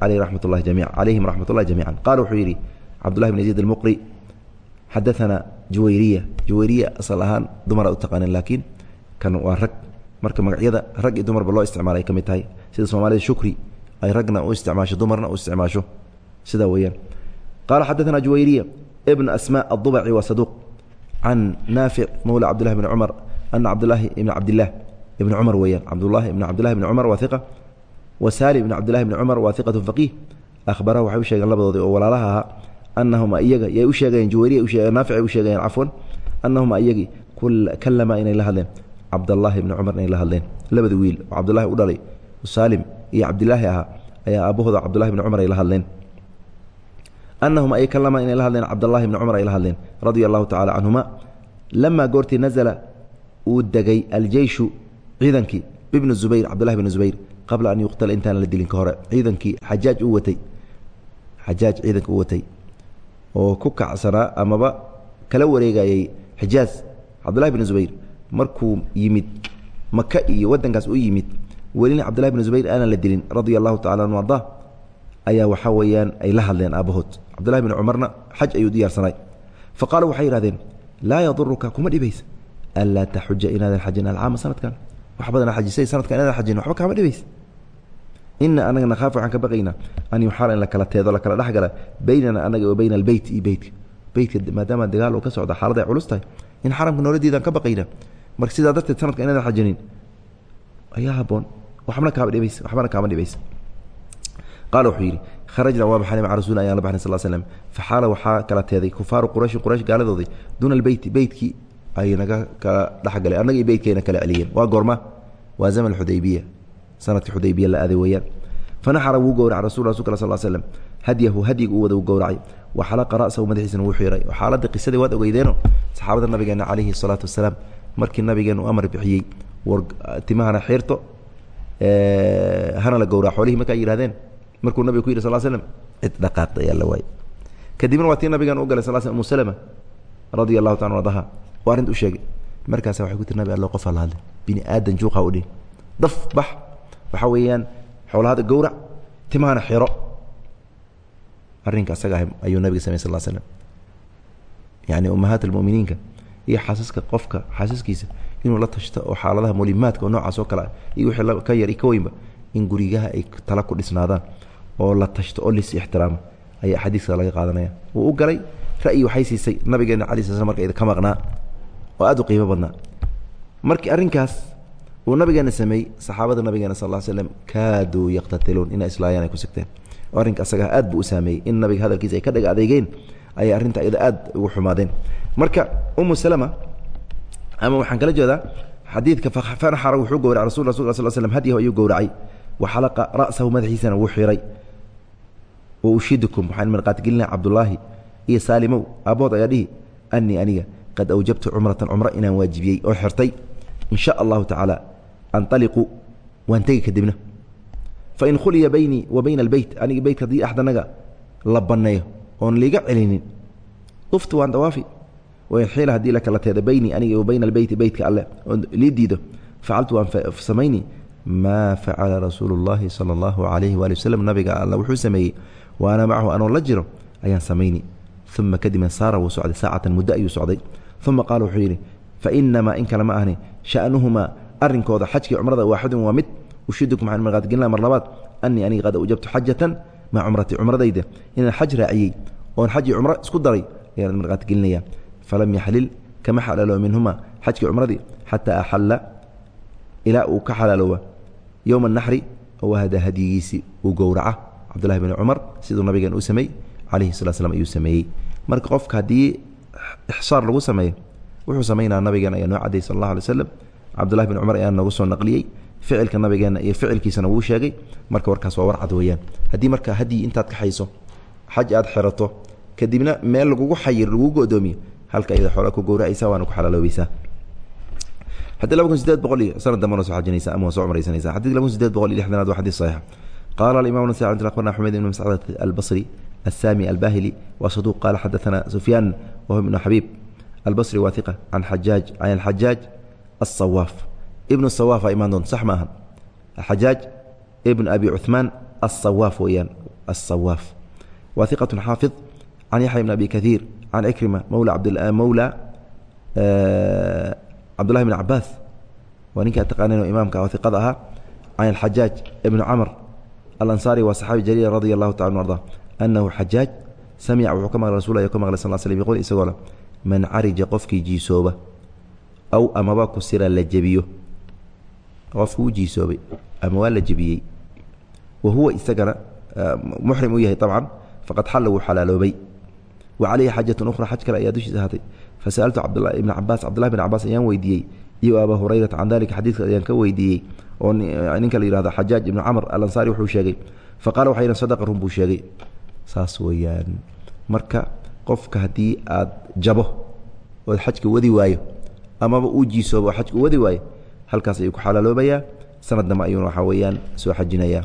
aleyh ramat lahi jamic alayhim raxmat اllahi jamiica qaala wuxuu yidhi cabdullahi bn yaziid almuqri xadaana juwayriya. Juwayriya asal ahaan dumaraad u taqaaneen laakiin kan waa rag. Marka magacyada rag iyo dumarba loo isticmaala ay ka mid tahay. Sida soomaalida shukri ay ragna u isticmaasho dumarna u isticmaasho sidaa weeyaan. Qaala xadaثana juwayriya ibn asma aلdubaci waa saduuq can naafic mawla cabdillahi bni cumar ana cabdillaahi ibn cabdilah ibni cumar weeyaan. Cabdullahi ibn cabdillahi bni cumar waa iqa wa salim ibn bni cumar waa iqatu faqiih. Ahbarahu waxay u sheegeen labadoodii oo walaalaha ahaa anahuma iyaga yay u sheegayeen juwayriya ushee naaficay u sheegayeen cafwan anahuma iyagii kallama inay la hadleen. Cabdallaahi ibni cumar inay la hadleen. Labada wiil oo cabdullahi u dhalay saalim iyo cabdilaahi ahaa ayaa aabahooda cabdullahi bni cumar ay la hadleen anahuma ay kallama inay la hadleen cabdallahi bni cumar ay la hadleen radia allahu tacala canhuma lamaa goortii nazala uu degay aljeyshu ciidankii bibni zubayr cabdullahi bni zubayr qabla an yuqtala intaan la dilin ka hore ciidankii xajaaj u watay xajaaj ciidanka u watay oo ku kacsanaa amaba kala wareegayay xijaaz cabdullahi bni zubayr markuu yimid maka iyo wadankaas u yimid welina cabdullahi bni zubayr aanan la dilin radia allahu tacala anu arda ayaa waxaa weeyaan ay la hadleen aabbahood cabdullahi bni cumarna xaj ayuu diyaarsanay. Fa qaaluu waxay yihahdeen laa yaduruka kuma dhibaysa. Anlaa taxuja inaadan xajin alcaama sanadkan? Wax badana xajisay sanadkan inaadan xajin waxba kaama dhibaysa. Ina anaga nakhaafu waxaan ka baqaynaa an yuxaala in la kala teedo la kala dhexgala baynana anaga wa bayna albeyt iyo beytka beytka maadaama dagaal uu ka socda xaalada ay culus tahay in xaramka nooladiidaan ka baqaynaa. Marka sidaa darteed sanadka inaadan xajinin ayaa haboon waxbana kaama dhibaysa waxbana kaama dhibaysa qaala wuxuu yidhi kharajna waa baxnay maca rasuuli ayaan la baxnay sal slm faxaala waxaa kala teeday kufaaru qurayshin quraysh gaaladoodii duuna albeyti beytkii ay naga kala dhexgalay annaga iyo beytkayna kala celiyeen waa goorma waa zaman xudaybiya sannadkii xudaybiya la aaday weeyaan fanaxara wuu gowracay rasul rasulka sal slm hadyahu hadyiga uu wada u gowracay wa xalaqa ra'sahu madaxiisana wuu xiiray oo xaaladda qisadii waad ogeydeeno saxaabada nabigeena calayhi salaatu wasalaam markii nabigeena uu amar bixiyey war timahana xiirto hana la gowrac xoolihii marka ay yihahdeen markuu nabiga ku yidhi sal slm cid dhaqaaqda ayaa la waayey kadibna waa tii nabigan u galay sal sl umu salama radia allahu taala ardaha oo arrinta u sheegay markaasa waxay ku tiri nabi allo qofaa la hadlay. Bini aadan juuqa u dhihi. Daf bax. Waxaa weeyaan xoolahada gowrac timahana xiro. Arrinka asaga ah ayuu nabiga samey sal slm yani ummahaat almuminiinka iyo xaasaska qofka xaasaskiisa inuu la tashto oo xaaladaha mulimaadka oo noocaas oo kale iyo wixii ka yar iyo ka weynba in gurigaha ay tala ku dhisnaadaan oo la tashto oo lis ixtiraamo ayaa axaadiiska laga qaadanaya. Wuu u galay ra'yi waxay siisay nabigeena cala sl sl marka ka maqnaa oo aad u qiimo badnaa. Markii arrinkaas uu nabigeena sameeyey saxaabada nabigeena sal ll slam kaaduu yaqtatiluun inay islaayaan ay ku sigteen. Arrinka asaga aad buu u saameeyey in nabiga hadalkiisa ay ka dhega adeegeen ayay arrinta iyada aad ugu xumaadeen. Marka umu salama ama waxaan kala jeedaa xadiidka fanaxara wuxuu gowracay rasul rasul sl slm hadyahu ayuu gowracay wa xalaqa ra'sahu madaxiisana wuu xiray wa ushidukum waxaan marqaatigelinaa cabdullaahi iyo saalimow aabood ayaa dhihi anii aniga qad awjabtu cumratan cumro inaan waajibiyey oo xirtay. In allahu tacaala analiqu waan tegi kadibna. Fain khuliya baynii wa bayna albeyt aniga beytka haddii axdanaga la banneeyo oon liiga celinin. Duftu waan dawaafi. Wain xiila haddii la teeda baynii aniga wa bayna albeyti beytka alle oon lii diido facaltu waan samayni maa facala rasuulu اllahi sala allahu alayhi waali waslm nabiga alla wuxuu sameeyey wa ana macahu anoo la jiro ayaan samayni. Uma kadibna saara wuu socday. Saacatan muddo ayuu socday. Uma qaala wuxuu yidhi fainamaa in kale ma ahni sha'nuhumaa arrinkooda xajkii cumrada waaxidun waa mid. Ushidukum waxaan marqaadgelina mar labaad. Anii aniga qad awjabtu xajatan maa cumrati cumradayda. Inaan xaj raaciyey oon xaj iyo cumro isku daray ayaan marqaadgelinaya falam yaxlil kama xalaalo minhuma xajkii cumradii xataa axalla ilaa uu ka xalaalooba yowma naxri oo hada hadyigiisii uu gowraca cabdullahi bn cumar siduu nabigeen u sameey calayhi sala slam ayuu sameeyey. Marka qofka haddii ixsaar lagu sameeyo wuxuu samaynaa nabigeen ayaa noo cadday sal allah alay slam cabdullahi bin cumar ayaa noogu soo naqliyey ficilka nabigeenna iyo ficilkiisana wuu sheegay. Marka warkaas waa war cad weeyaan. Haddii marka hadyi intaad kaxayso xaj aad xirato kadibna meel lagugu xayir lagugu godoomiyo halka iyada xoola ku gowracaysa waana ku xalaaloobaysaa xadii laba kun sideed boqol iyo sanad dambana soo xajinaysa ama waa soo cumraysanaysa xadii laba kun sideed boqol iyo lixdanaad waa xadiis saxiixa qaala alimam nasai akhbarna xumayd ibn mascad albasri السامي الباهلي وصدوق قال حدثنا سفيان وهو ابن حبيب البصري واثقة عن حجاج عن الحجاج الصواف ابن الصواف إيمان دون صح ماهن الحجاج ابن أبي عثمان الصواف ويان الصواف واثقة حافظ عن يحيى بن أبي كثير عن إكرمة مولى عبد مولى آه عبد الله بن عباس ونك أتقانين إمامك وثقتها عن الحجاج ابن alansaari waa saxaabi jaliil radi allahu taala anu arda annahu xajaaj samica wuxuu ka maqlay rasullah ka maqlay sal sl biqowli isagoo leh man carija qofkii jiisooba aw amaba kusira la jebiyo. Qofku u jiisoobay ama waa la jebiyey. Wa huwa isagana ah, muxrim uu yahay abcan faqad xalla wuu xalaaloobay. Wa calayhi xaajatun ukhra xaj kale ayaa dushiis ahaatay fasaltu cabd ibna cabaas cabdullahi bn cabaas ayaan weydiiyey iyo abaa hurayrata can dalika xadiidka ayaan ka weydiiyey oo ninka la yihahdo xajaaj ibnu camr alansaari wuxuu sheegay faqala waxay sadaqa run buu sheegay. Saas weeyaan. Marka qofka haddii aad jabo ood xajka wadi waayo amaba uu jiisoobo oo xajka wadi waayo halkaas ayuu ku xalaaloobayaa sanad dambe ayuuna waxaa weeyaan soo xajinayaa.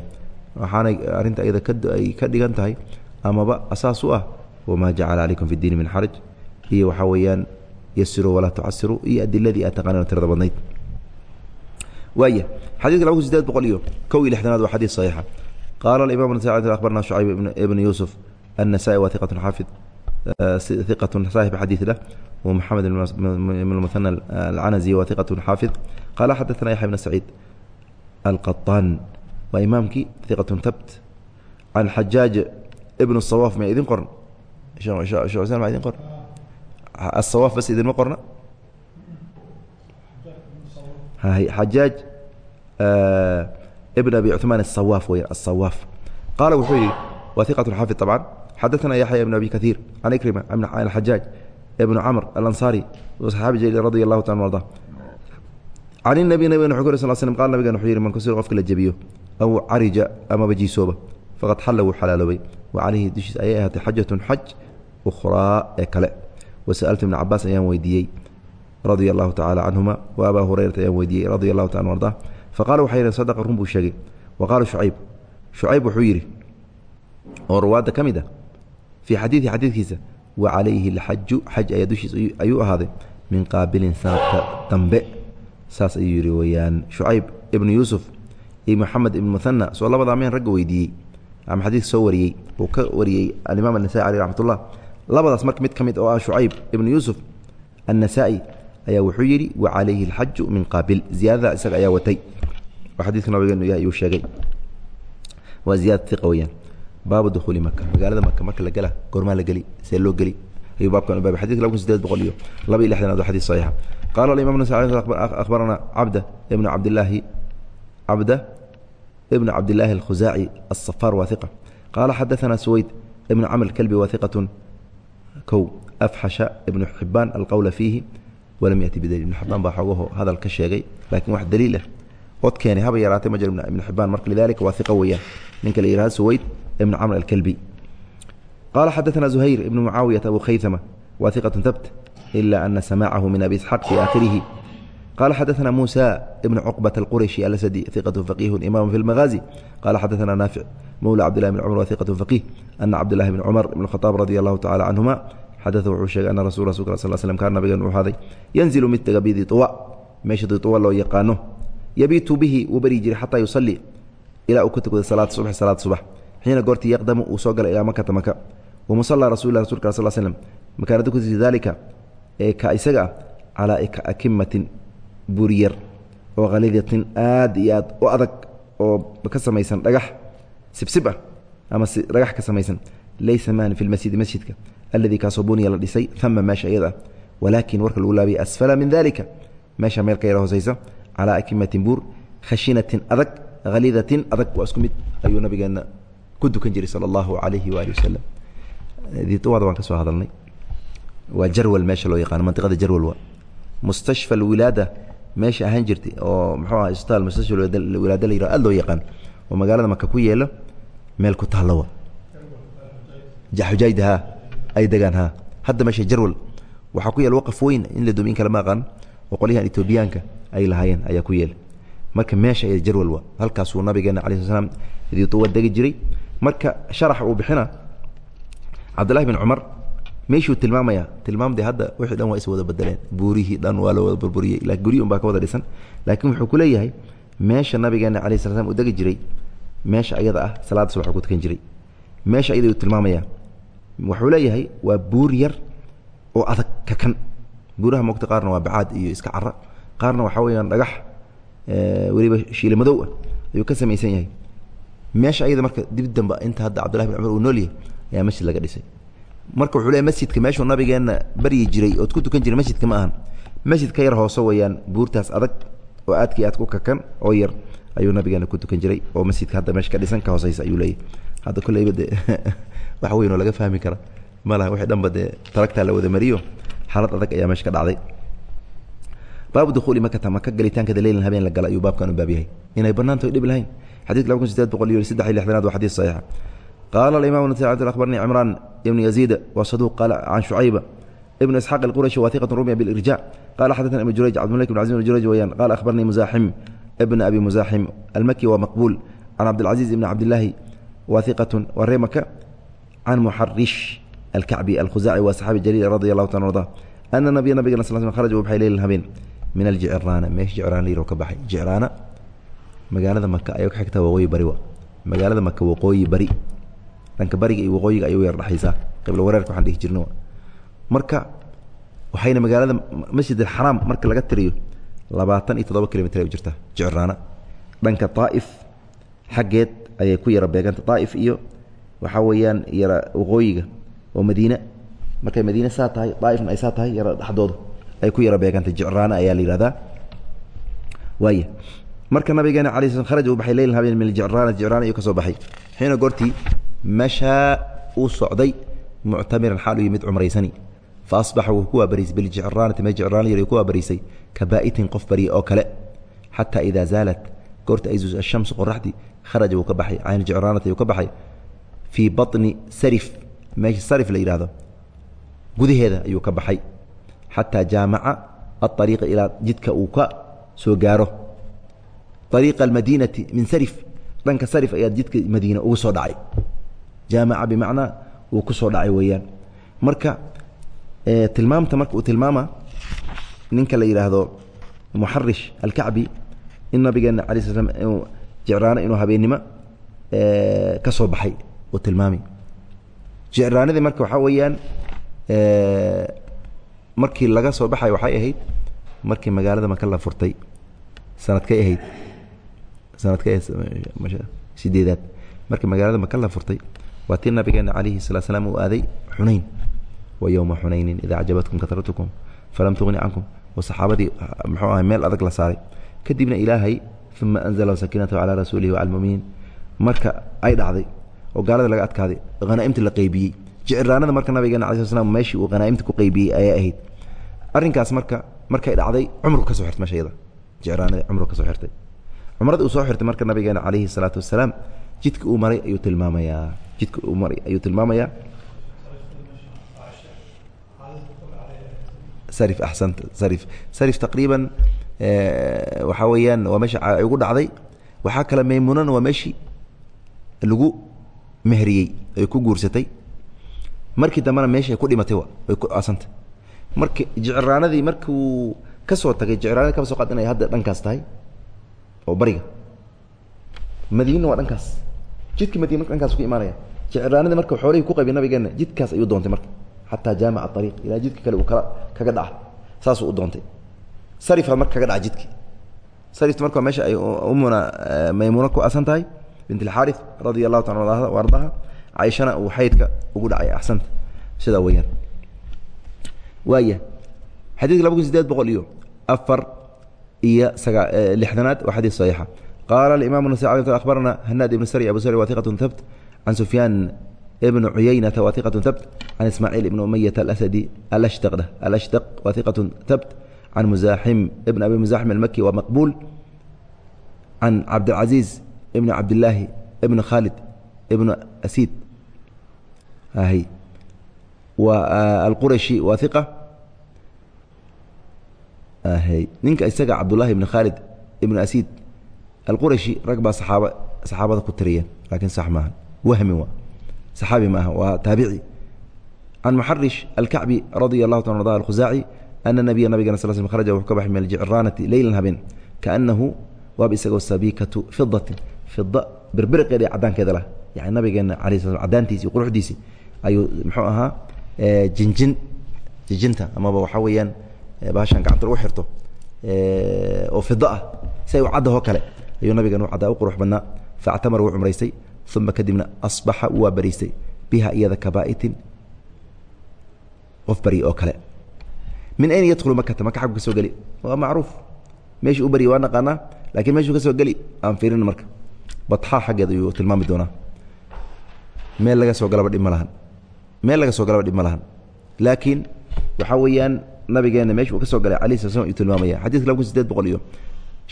Waxaanay arrinta iyada kaay ka dhigan tahay amaba asaas u ah wamaa jacala calaykum fi diini min xaraj? Iyo waxaa weeyaan yasiruu walaa tucasiruu iyo adiladii aad taqaaneen oo tirada badnayd waaya xadidka laba kun sideed boqol iyo kow iyo lixdanaad waa xadiis saxiixa qala imam abarna شhucayb ibn yusuf النasائي wa iqة xaafid iqة saaxib xadiiث lah ومحamed بn mثنى الcanزي wa iqة xaafid qala xadaثna yaحya بn سacيid الqaطاn waa imaamkii iqة tabt can xajaaج ibn الصawاf ma idin qoran shekh xuseen ma idin asawaaf bas idinma qorna xajaaj eh, ibn abi cumaan asawaaf weya asawaaf qaala wuxuu yidhi wa iqat xaafi طabcan xadaثna yaxya ibn abi kaiir can ikrima an xajaaj ibn camr alansaari saxaabi jaliil radi allahu taala arda. Can inabi nabiga wuxuu kuri sal slam qala nabigan wuxuu yihi man kusira qofka la jebiyo aw carija amaba jiisooba faqad xalla wuu xalaaloobay wa calayhi dushiis ayay ahaatay xajatun xaj ukhraa ee kale wasaltu ibna cabaas ayaan weydiiyey radia allahu tacaala canhuma wa hurayrata ayaan weydiiyey radia allahu taala arda faqala waxay yidhaheen sadaqa run buu sheegay. Wa qaala shucayb shucayb wuxuu yidhi oo ruwaadda ka mid ah fii xadiidihi xadiidkiisa wa calayhi lxaju xaj ayaa dushiis ayuu ahaaday min qaabilin sanadka dambe. Saas ayuu yidhi weyaan shucayb ibnu yuusuf iyo maxamed ibn muhana soo labadaa meen ragga weydiiyey ama xadiiska soo wariyey uu ka wariyey alimaam anasai aleh raxmatullah labadaas marka mid ka mid oo ah shucayb ibnu yuusuf annasaa'i ayaa wuxuu yidhi wa calayhi alxaju min qaabil. Ziyaadada isaga ayaa watay. Xadiidka nabigeenu yahay ayuu sheegay. Waa ziyaada iqa weyaan baabu dukuuli maka magaalada maka marka la gala goormaa la geli see loo geli. Ayuu baabkan ubaabay xadidka laba kun sideed boqol iyo laba iyo lixdanaad waa xadiis saxiixa. Qaala alimam nas akhbarana cabda ibnu cabdillaahi cabda ibnu cabdillaahi alkhusaaci alsafaar waa iqa qaala xadaثana suwayd ibnu camr kalbi wa iqaة o afxasha ibnu xibaan alqowla fiihi walam yati bidliil ibnu xibaan baa xoogaho hadal ka sheegay laakiin wax daliil ah. Od keenay haba yaraatay ma jir ibnu xibaan marka lidalika waa iqa weeyaan. Ninka la yihahdo suweyd ibnu camr alkelbi qaala xadaanaa zuhayr ibnu mucaawiyata abu khaysama wa iqatu habt ila ana samaacahu min abi isxaaq fii aakhirihi. Qala xadaanaa muusa ibnu cuqbata alqurashi alasadi iqatu faqiihu imaam fi lmahaazi qaala xadaanaa naafic mawla cabdilahi bn cumar wahiqatu faqiih ana cabdilahi bn cumar ibn khaaab radi allahu tacala canhuma xadada wuxuu sheegay ana rasul rasulka sal slm kaan nabigan u ahaaday yanzilu mid tega bidiiuwa meesha diiuwa loo yaqaano. Yabiitu bihi wuu beryi jiray xataa yusalii ilaa uu ka tukaday salaata subxi salaata subax xiina goortii yaqdamu uu soo galay ilaa makata maka wamusallaa rasulilah rasulka sal slm makaana dukusi daalika ee ka isaga ah calaa akimatin buuryar oo khaliidatin aad iyo aad u adag oo ka samaysan dhagax sibsib ah ama dhagax ka samaysan laysa maan fi lmasjidi masjidka alladii kaasoo buniya la dhisay ama meesha iyada ah. Walaakin warka lagu laabiyay asfala min dalika meesha meel ka yara hooseysa calaa akimatin buur khashinatin adag khaliidatin adag. Waa isku mid ayuu nabigeena ku dukan jiray sala allahu calayhi waali wasalam waan ka soo hadalnay waa jarwal meesha loo yaqaano mantiqada jarwal waa mustashfa alwilaada meesha ahaan jirtay oo muxuu aha isbitaal mustashfa wilaada la yiraho aad loo yaqaan oo magaalada maka ku yeelo meel ku taallowa xujaayda ha ay degaan ha. Hadda meesha jarwal waxaa ku yael waqaf weyn in la dumiin kale ma aqaan oo qolyahan etoobiyaanka ay lahaayeen ayaa ku yeela marka meesha ay jarwal wa halkaasuu nabigeena cala sl slam diuwa degi jiray. Marka sharax uu bixina cabdillahi bin cumar meeshuu tilmaamaya tilmaamde hadda wixii dhan waa is wada bedeleen. Buurihii dhan waa la wada burburiyey. Guryi un baa ka wada dhisan. Laakiin wuxuu ku leeyahay meesha nabigeena alayh sala slam uu degi jiray meesha ayada ah salaada subax ku tukan jiray. Meesha ayada tilmaamaya wuxuu leeyahay waa buur yar oo adag ka buuraha mogta qaarna waa bacaad iyo iska cara qaarna waxaa weyaan dhagax weliba shiile madow ah ayuu ka samaysan yahay. Meesha ayada marka dib damba inta hadda cabdullahi bin cumar uu nool yahay ayaa masjid laga dhisay. Marka wuxuu leey masjidka meeshuu nabigeenna baryi jiray ood ku tukan jiray masjidka ma ahan. Masjid ka yar hoose weeyaan buurtaas adag oo aadkii aad ku kakan oo yar ayuu nabigeena ku tukan jiray oo masjidka hadda meesha ka dhisan ka hooseysa ayuu leeyahy hadda kolleyba dee <laughs> wax weyn oo laga fahmi kara ma laha wixii dhanba dee taragtaa la wada mariyo xaalad adag ayaa meesha ka dhacday baabu dukuuli makata maka galitaankeeda leylin habeen la gala ayuu baabkan u baab yahay inay bannaanto dhib lahayn xadidka laba kun sideed boqol iyo saddex iyo lixdanaad waa xadiis saxiixa qال الإmام بن أخبرني عمران بن يزيد وصدوq قال عن شعيب بن إسحاق القرشي وثيقة رمي بالإرجاع قال xدثنا بن جurيج cبدالملك بن عزيز بن جurيج weyaan قال أخبرني مزاحم بن أبي مزاحم المكي ومقبول عن عبدالعزيز بن عبداللahi وثيقة ورمك عن محرش الكعبي الخزاعي وصحابي جليل رضي الله تعالى عنه أن نبي نبga صل سلم خرج وبxay leyl habeen min الجicrاana meesh jicraan la yiro ka baxay jicraana magaalada maka ayay ka xigtaa waqooyi bari magaalada maka waqooyi bari dhanka bariga iyo waqooyiga ayuu yar dhexaysaa qiblo wareerka waxaan dhihi jirno marka waxayna magaalada masjid alxaraam marka laga tiriyo labaatan iyo toddoba kilomitr ay jirtaa jicraana dhanka daa'if xaggeed ayay ku yara beeganta daa'if iyo waxaa weeyaan yara waqooyiga oo madiine markay madiine saa tahay daa'ifna ay saa tahay yara dhexdooda ay ku yara beegantay jicraana ayaa la yihahdaa waaya marka nabigeena alay sl kharaj uu baxay leylan habeen min jicraana jicraana ayuu ka soo baxay. Xiina goortii mashaa uu socday muctamiran xaal u yimid cumraysani fa asbaxa wuu ku waabariisay biljicraanati me jicraan yar ku waabariisay ka qof barya oo kale xataa idaa zaalat goorta ay ashamsu qoraxdii kharaja wuu ka baxay can jicraanati uu ka baxay fii baطni sarif meesha sarif la yidhahdo gudaheeda ayuu ka baxay xataa jaamaca aariiqa ilaa jidka uu ka soo gaaro ariiqa almadiinati min sarif dhanka sarif ayaa jidka madiina ugu soo dhacay jaamaca bimacnaa uu ku soo dhacay weeyaan marka tilmaamta marka tilmaama ninka la yidhaahdo muxarish alkacbi in nabigeena alay sl jicraano inuu habeennimo ka soo baxay uu tilmaamay jicraanadii marka waxaa weeyaan markii laga soo baxay waxay ahayd markii magaalada maka la furtay. Sanadkay ahayd. Sanadka sideedaad. Markii magaalada maka la furtay waa tii nabigeena calayhi salaa slaam uu aaday xunayn wa yowma xunaynin idaa cajabatkum katratukum falam tugni cankum oo saxaabadii muxuu ahay meel adag la saaray kadibna ilaahay uma anzala sakiinatahu calaa rasuulihi wacala lmuminiin marka ay dhacday oo gaalada laga adkaaday hanaaimta la qeybiyey jiciraanada marka nabigeena ala sl meeshii uu hanaaimta ku qeybiyey ayay ahayd arrinkaas marka markay dhacday cumru ka soo xirtay meesha iyada jiciraanada cumru ka soo xirtay cumrada uu soo xirtay marka nabigeena calayhi salaatu wasalaam jidka uu maray ayuu tilmaamayaa jidka uu maray ayuu tilmaamayaa sarif axsanta sarif sarif taqriiban waxaa weeyaan waa meesha ugu dhacday. Waxaa kale maymuunana waa meeshii lagu mehriyey ay ku guursatay. Markii dambena meesha ay ku dhimatay ay ku aasantay marki jiciraanadii markuu ka soo tagay jiciraanadi kaba so qaad inay hadda dhankaas tahay oo bariga. Madiina waa dhankaas. Jidka madiina marka dhankaas ku imaanaya jiciraanadii marka xoolihii ku qabiy nabigeena jidkaas ayuu doontay marka xataa jaamica ariiq ilaa jidka kale uu kala kaga dhaca. Saasuu u doontay. Sarifaa marka kaga dhaca jidki. Sarifta marka meesha ay umuna maymuuna ku asan tahay bint alxaari radia allahu taala ardaha cayshana uu xaydka ugu dhacay axsanta sidaa weyaan waaya xadiidka laba kun sideed boqol iyo afar iyo sagaa lixdanaad waa xadiid saxiixa. Qaala alimaam nasai alay akhbarana hanaad ibn sari abu sari wathiqat thabt can sufyaan ibn umayata alasadi alashtaq alashtaq wathiqat thabt can musaaxim ibn abi musaaxim almaki waa maqbuul can cabdilcaziiz ibn cabdillaahi ibn khaalid ibn asiid hy waa alqurashi waa iqa hy ninka isaga cabdullahi ibn khaalid ibn asiid alqurashi rag baa saxaabada ku tiriyeen laakiin sax maaha saxaabi maaha waa taabici. Can muxarish alkacbi radia allahu ta arda alkhusaaci ana nabiya nabigana sal sl kharaja wuxuu ka baxay min aljicraanati leylan habeen. Kaanahu waaba isagoo sabiikatu fidatin fida berberiqeeda iyo caddaankeeda lah yani nabigeena ala sl cadaantiisi iyo quruxdiisii ayuu muxuu ahaa jinjin jinjinta. Amaba waxaa weeyaan bahashan gacanta lagu xirto oo fida ah si ay u caddahoo kale. Ayuu nabigan u caddaa u qurux badnaa. Faactamar wuu cumraystay uma kadibna asbaxa waa bariistay biha iyada kabaa'itin qof bari oo kale min ayna yadkhulu makata maka xaggu ka soo geli waa macruuf meeshii u barya waa naqaanaa lakiin meeshuu ka soo geli aan fiirin marka badxaa xaggeeda ayuu tilmaami doonaa meel laga soo galaba dhib ma lahan meel laga soo galaba dhib ma lahan laakiin waxaa weeyaan nabigeena meesha uu ka soo galay alayh sala slam ayuu tilmaamaya xadidka laba kun sideed boqol iyo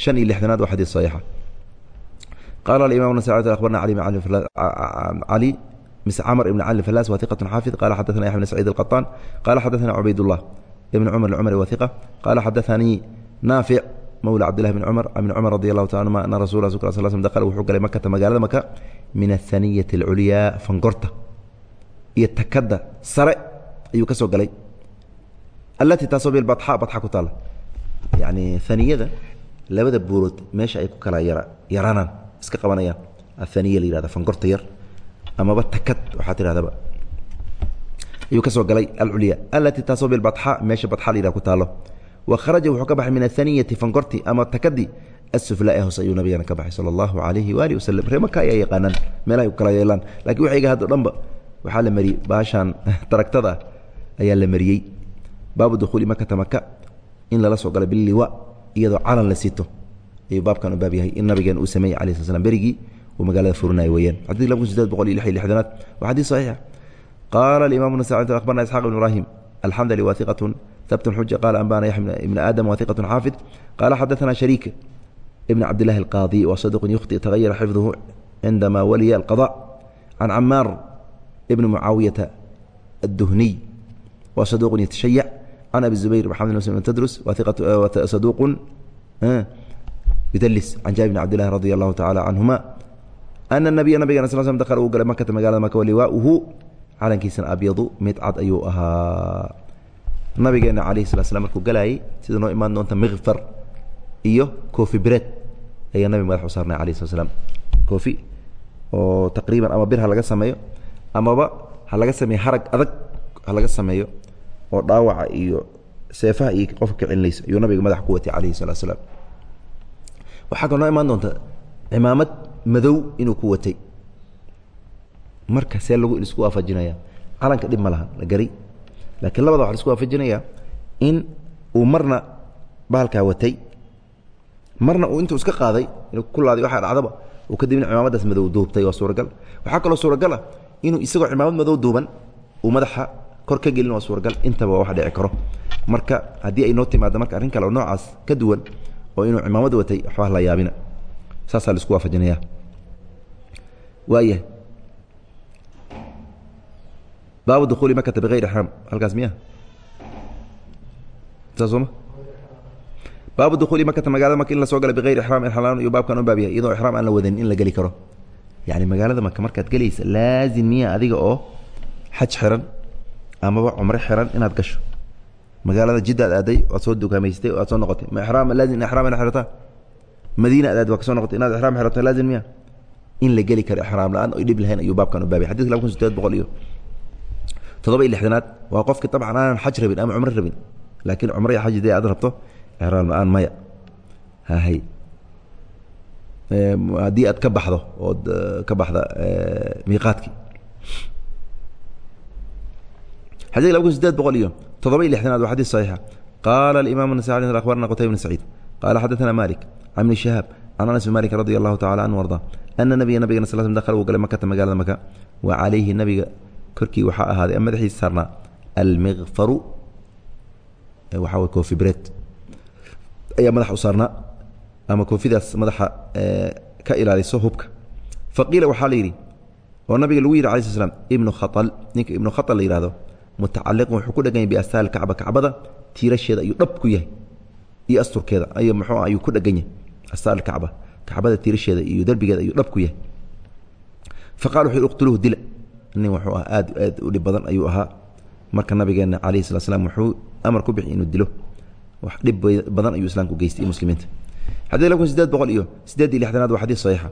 shan iyo lixdanaad waa xadiis saxiixa qaala alimam nasai akhbarna cali cali mis camr ibn cali falas wa iqat xaafid qala xadaثana yaxya bn saciid alqaطaan qala xadaثana cubaydullah ibn cumar alcumari wa iqa qala xadaثanii naafic mawla cabdillahi bn cumar bn cumar radi allahu ta anuma ana rasul sl sl sl dakla wuxuu galay makata magaalada maka min ahaniyati alculyaa fangorta iyo takadda sare ayuu ka soo galay allatii taasoo bilbaxa baxa ku taalla yacni haniyada labada buurood meesha ay ku kala yara yaraanaan iska qabanayaan athaniya la yihahda fangorta yar amaba takad waxaa tidhahdaba ayuu ka soo galay alculya allatii taasoo bilbaxa meesha badxa la yihah ku taallo. Wa kharaja wuxuu ka baxay min athaniyati fangorti ama takadii asufla ee hoose ayuu nabigana ka baxay sala allahu calayhi waalihi wasalam ree maka ayaa yaqaanaan meelahay ku kala yeelaan lakiin waxayga haddo dhanba waxaa la mariyey baashaan <laughs> taragtada ayaa la mariyey baabu dukhuuli makata maka in lala soo galo biliwa iyadoo calan la sito ayuu baabkan u baab yahay in nabigeen uu sameeyey ala sl slam berigii uu magaalada furinay weyaan xadid labkun sideed boqol iyo lix iyo lixdanaad waa xadiid saxiixa qaala alimamu nasaci akhbarna isxaq ibn ibrahim alxamdali wathiqatun thabtun xuja qaala anbana yaxya ibn aadam wathiqatun xaafid. Qaala xadaثana shariik ibn cabdillahi alqaadi wa saduqun yukhti tagayara xifduhu cindama waliya alqada can camaar ibni mucaawiyata adduhniy wa saduqun yatashayac can abi zubayr maxamed bn muslim tadrus bidls can jabir bn cbdillahi radi allahu tacaala canhuma ana nabiya nabigan sl sl dakhala uu galay makata magaalada maka waliwaauhu calankiisana abyadu mid cad ayuu ahaa. Nabigeena calayhi sala slam markuu galaayey sida noo imaan doonta mikfar iyo koofi bireed ayaa nabiga madax u saarnay alayh slat slam koofi oo taqriiban ama bir ha laga sameeyo amaba ha laga sameeyo harag adag ha laga sameeyo oo dhaawaca iyo seefaha iyo qofka ka celinaysa ayuu nabiga madax ku watay calayhi salaat slaam waxaa kaloo imaan doonta cimaamad madow inuu ku watay. Marka see lagu isku waafajinaya calanka dhib ma laha la gari. Lakiin labada waxa la isku waafajinaya in uu marna bahalkaa watay marna uu intuu iska qaaday inuu ku laaday waxaa dhacdaba oo kadibna cimaamadaas madow duubtay waa suuragal. Waxaa kaloo suuragal ah inuu isagoo cimaamad madow duuban uu madaxa kor ka gelin waa suuragal. Intaba wax dhici karo. Marka haddii ay noo timaado marka arrin kale oo noocaas ka duwan oo inuu cimaamad watay waxba la yaabina. Saasaa la isku waafajinaya waayahay baabu dukuuli makata bigayri ixraam halkaas miya saas sooma baabu dukuuli makata magaalada maka in la soo gala bigayri ixraam ixraam iyo baabkan u baab yahay iyadoo ixraam aan la wadanin in la geli karo. Yacni magaalada maka markaad gelaysa laazim miya adiga oo xaj xiran amaba cumre xiran inaad gasho magaalada jidda ad aaday waad soo dukaamaystay aad soo noqotay. Ma iraam laazim ixraam inaad xirataa madiina ad aad waa ka soo noqotay inaad ixraam xirato laazim miya? In la geli karo ixraam la'aan oy dhib lahayn ayuu baabkan u baabay xadidka laba kun sideed boqol iyo toddoba iyo lixdanaad waa qofki dabcan aanan xaj rabin ama cumro rabin. Laakiin cumro iyo xaj dee aad rabto ixraam la'aan maya. Hahay haddii aad ka baxdo ood ka baxda miiqaadkii. Xadidka laba kun sideed boqol iyo toddoba iyo lixdanaad waa xadis saxiixa qaala alimaam النasai akhbarna qutayba bn saciid qaala xadaثana malik can bni shihaab can anas bn malik radi allahu tacala anhu arda ana nabiya nabigana sal sl dakhala uu galay makata magaalada maka wa calayhi nabiga korkii waxaa ahaaday madaxiisa saarnaa almikfaru waxaa way koofi breed ayaa madaxa u saarnaa ama koofidaas madaxa ka ilaaliso hubka faqiila waxaa la yidhi oo nabiga lagu yidhi alai sl slam ibnu khaal ninka ibnu khaal la yihahdo mutacaliqun wuxuu ku dhegan yahy biastaal kacba kacbada tiirasheeda ayuu dhab ku yahay iyo asturkeeda ay mxuu ayuu ku dhegan yahay astaal kacba kacbada tiirasheeda iyo derbigeeda ayuu dhab ku yahay. Faqala wuxuu iqtuluuhu dila. Nin wuxuu ah aad aad u dhib badan ayuu ahaa. Marka nabigeena calayhi slat slam wuxuu amar ku bixi inuu dilo. Wax dhib badan ayuu islaamku geystay muslimiinta. Xadid la kun sideed boqol iyo sideed iyo lixdanaad waa xadiis saxiixa.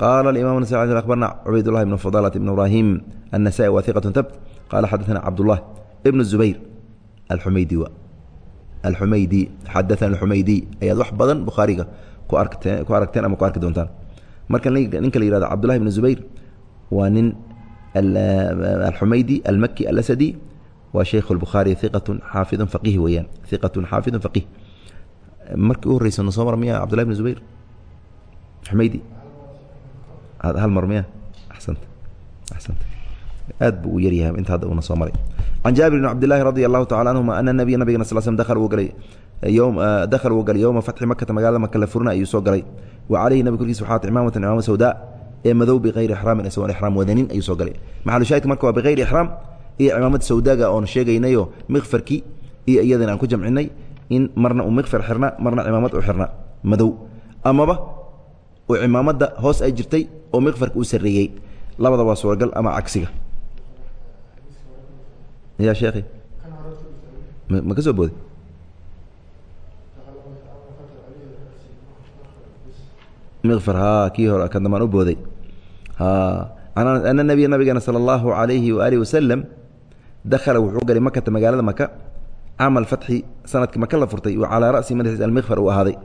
Qaala alimam nasai akhbarna cubaydullahi ibnu fadalat ibnu ibrahim annasai wa hiqatu tabt qala xadaana cabdاlah bn zubayr aumeydi aumeydi xadaana aumeydi ayaad wax badan bukhaariga ku aragteen ama ku arki doontaan marka ninka la yihahdo cabdulahi bn zubayr waa nin alxumeydi almaki alasadi waa shaykh اbukhaari iqatu xaafidu faqih weyaan iqatu xaafidu faqih markii u horeysa no soo mar miya cabdullahi bn zubayr umeydi hal mar miya asanta asanta aad buu u yaryahay inta hadda uuna soo maray. Can jaabir bn cabdillahi radi allahu tacala anhuma ana nabiya nabigana sal slm dakhala wuu galay dakhala wuu galay yowma fatxi makata magaalada maka la furna ayuu soo galay. Wa calayhi nabi korkiisa waxaa cimaamatan cimaama sawdaa ee madow bikayri ixraamin isagoon ixraam wadanin ayuu soo galay. Maxalu shaahidka marka waa bikayri ixraam iyo cimaamada sawdaaga oon sheegaynayoo mikfarkii iyo iyadana aan ku jamcinay in marna uu mikfar xirna marna cimaamad u xirna madow. Amaba uu cimaamada hoos ay jirtay oo mikfarka u sarreeyey. Labada waa suuragal ama cagsiga ya sheekhi ma ka soo booday mikfar ha kii hore kan dambaan u booday ana nabiya nabigeena sala allahu alayhi waaalih wasalam dakhala wuxuu galay makata magaalada maka camal fatxi sannadkii maka la furtay wa calaa ra'si madaxiis almikfar uu ahaaday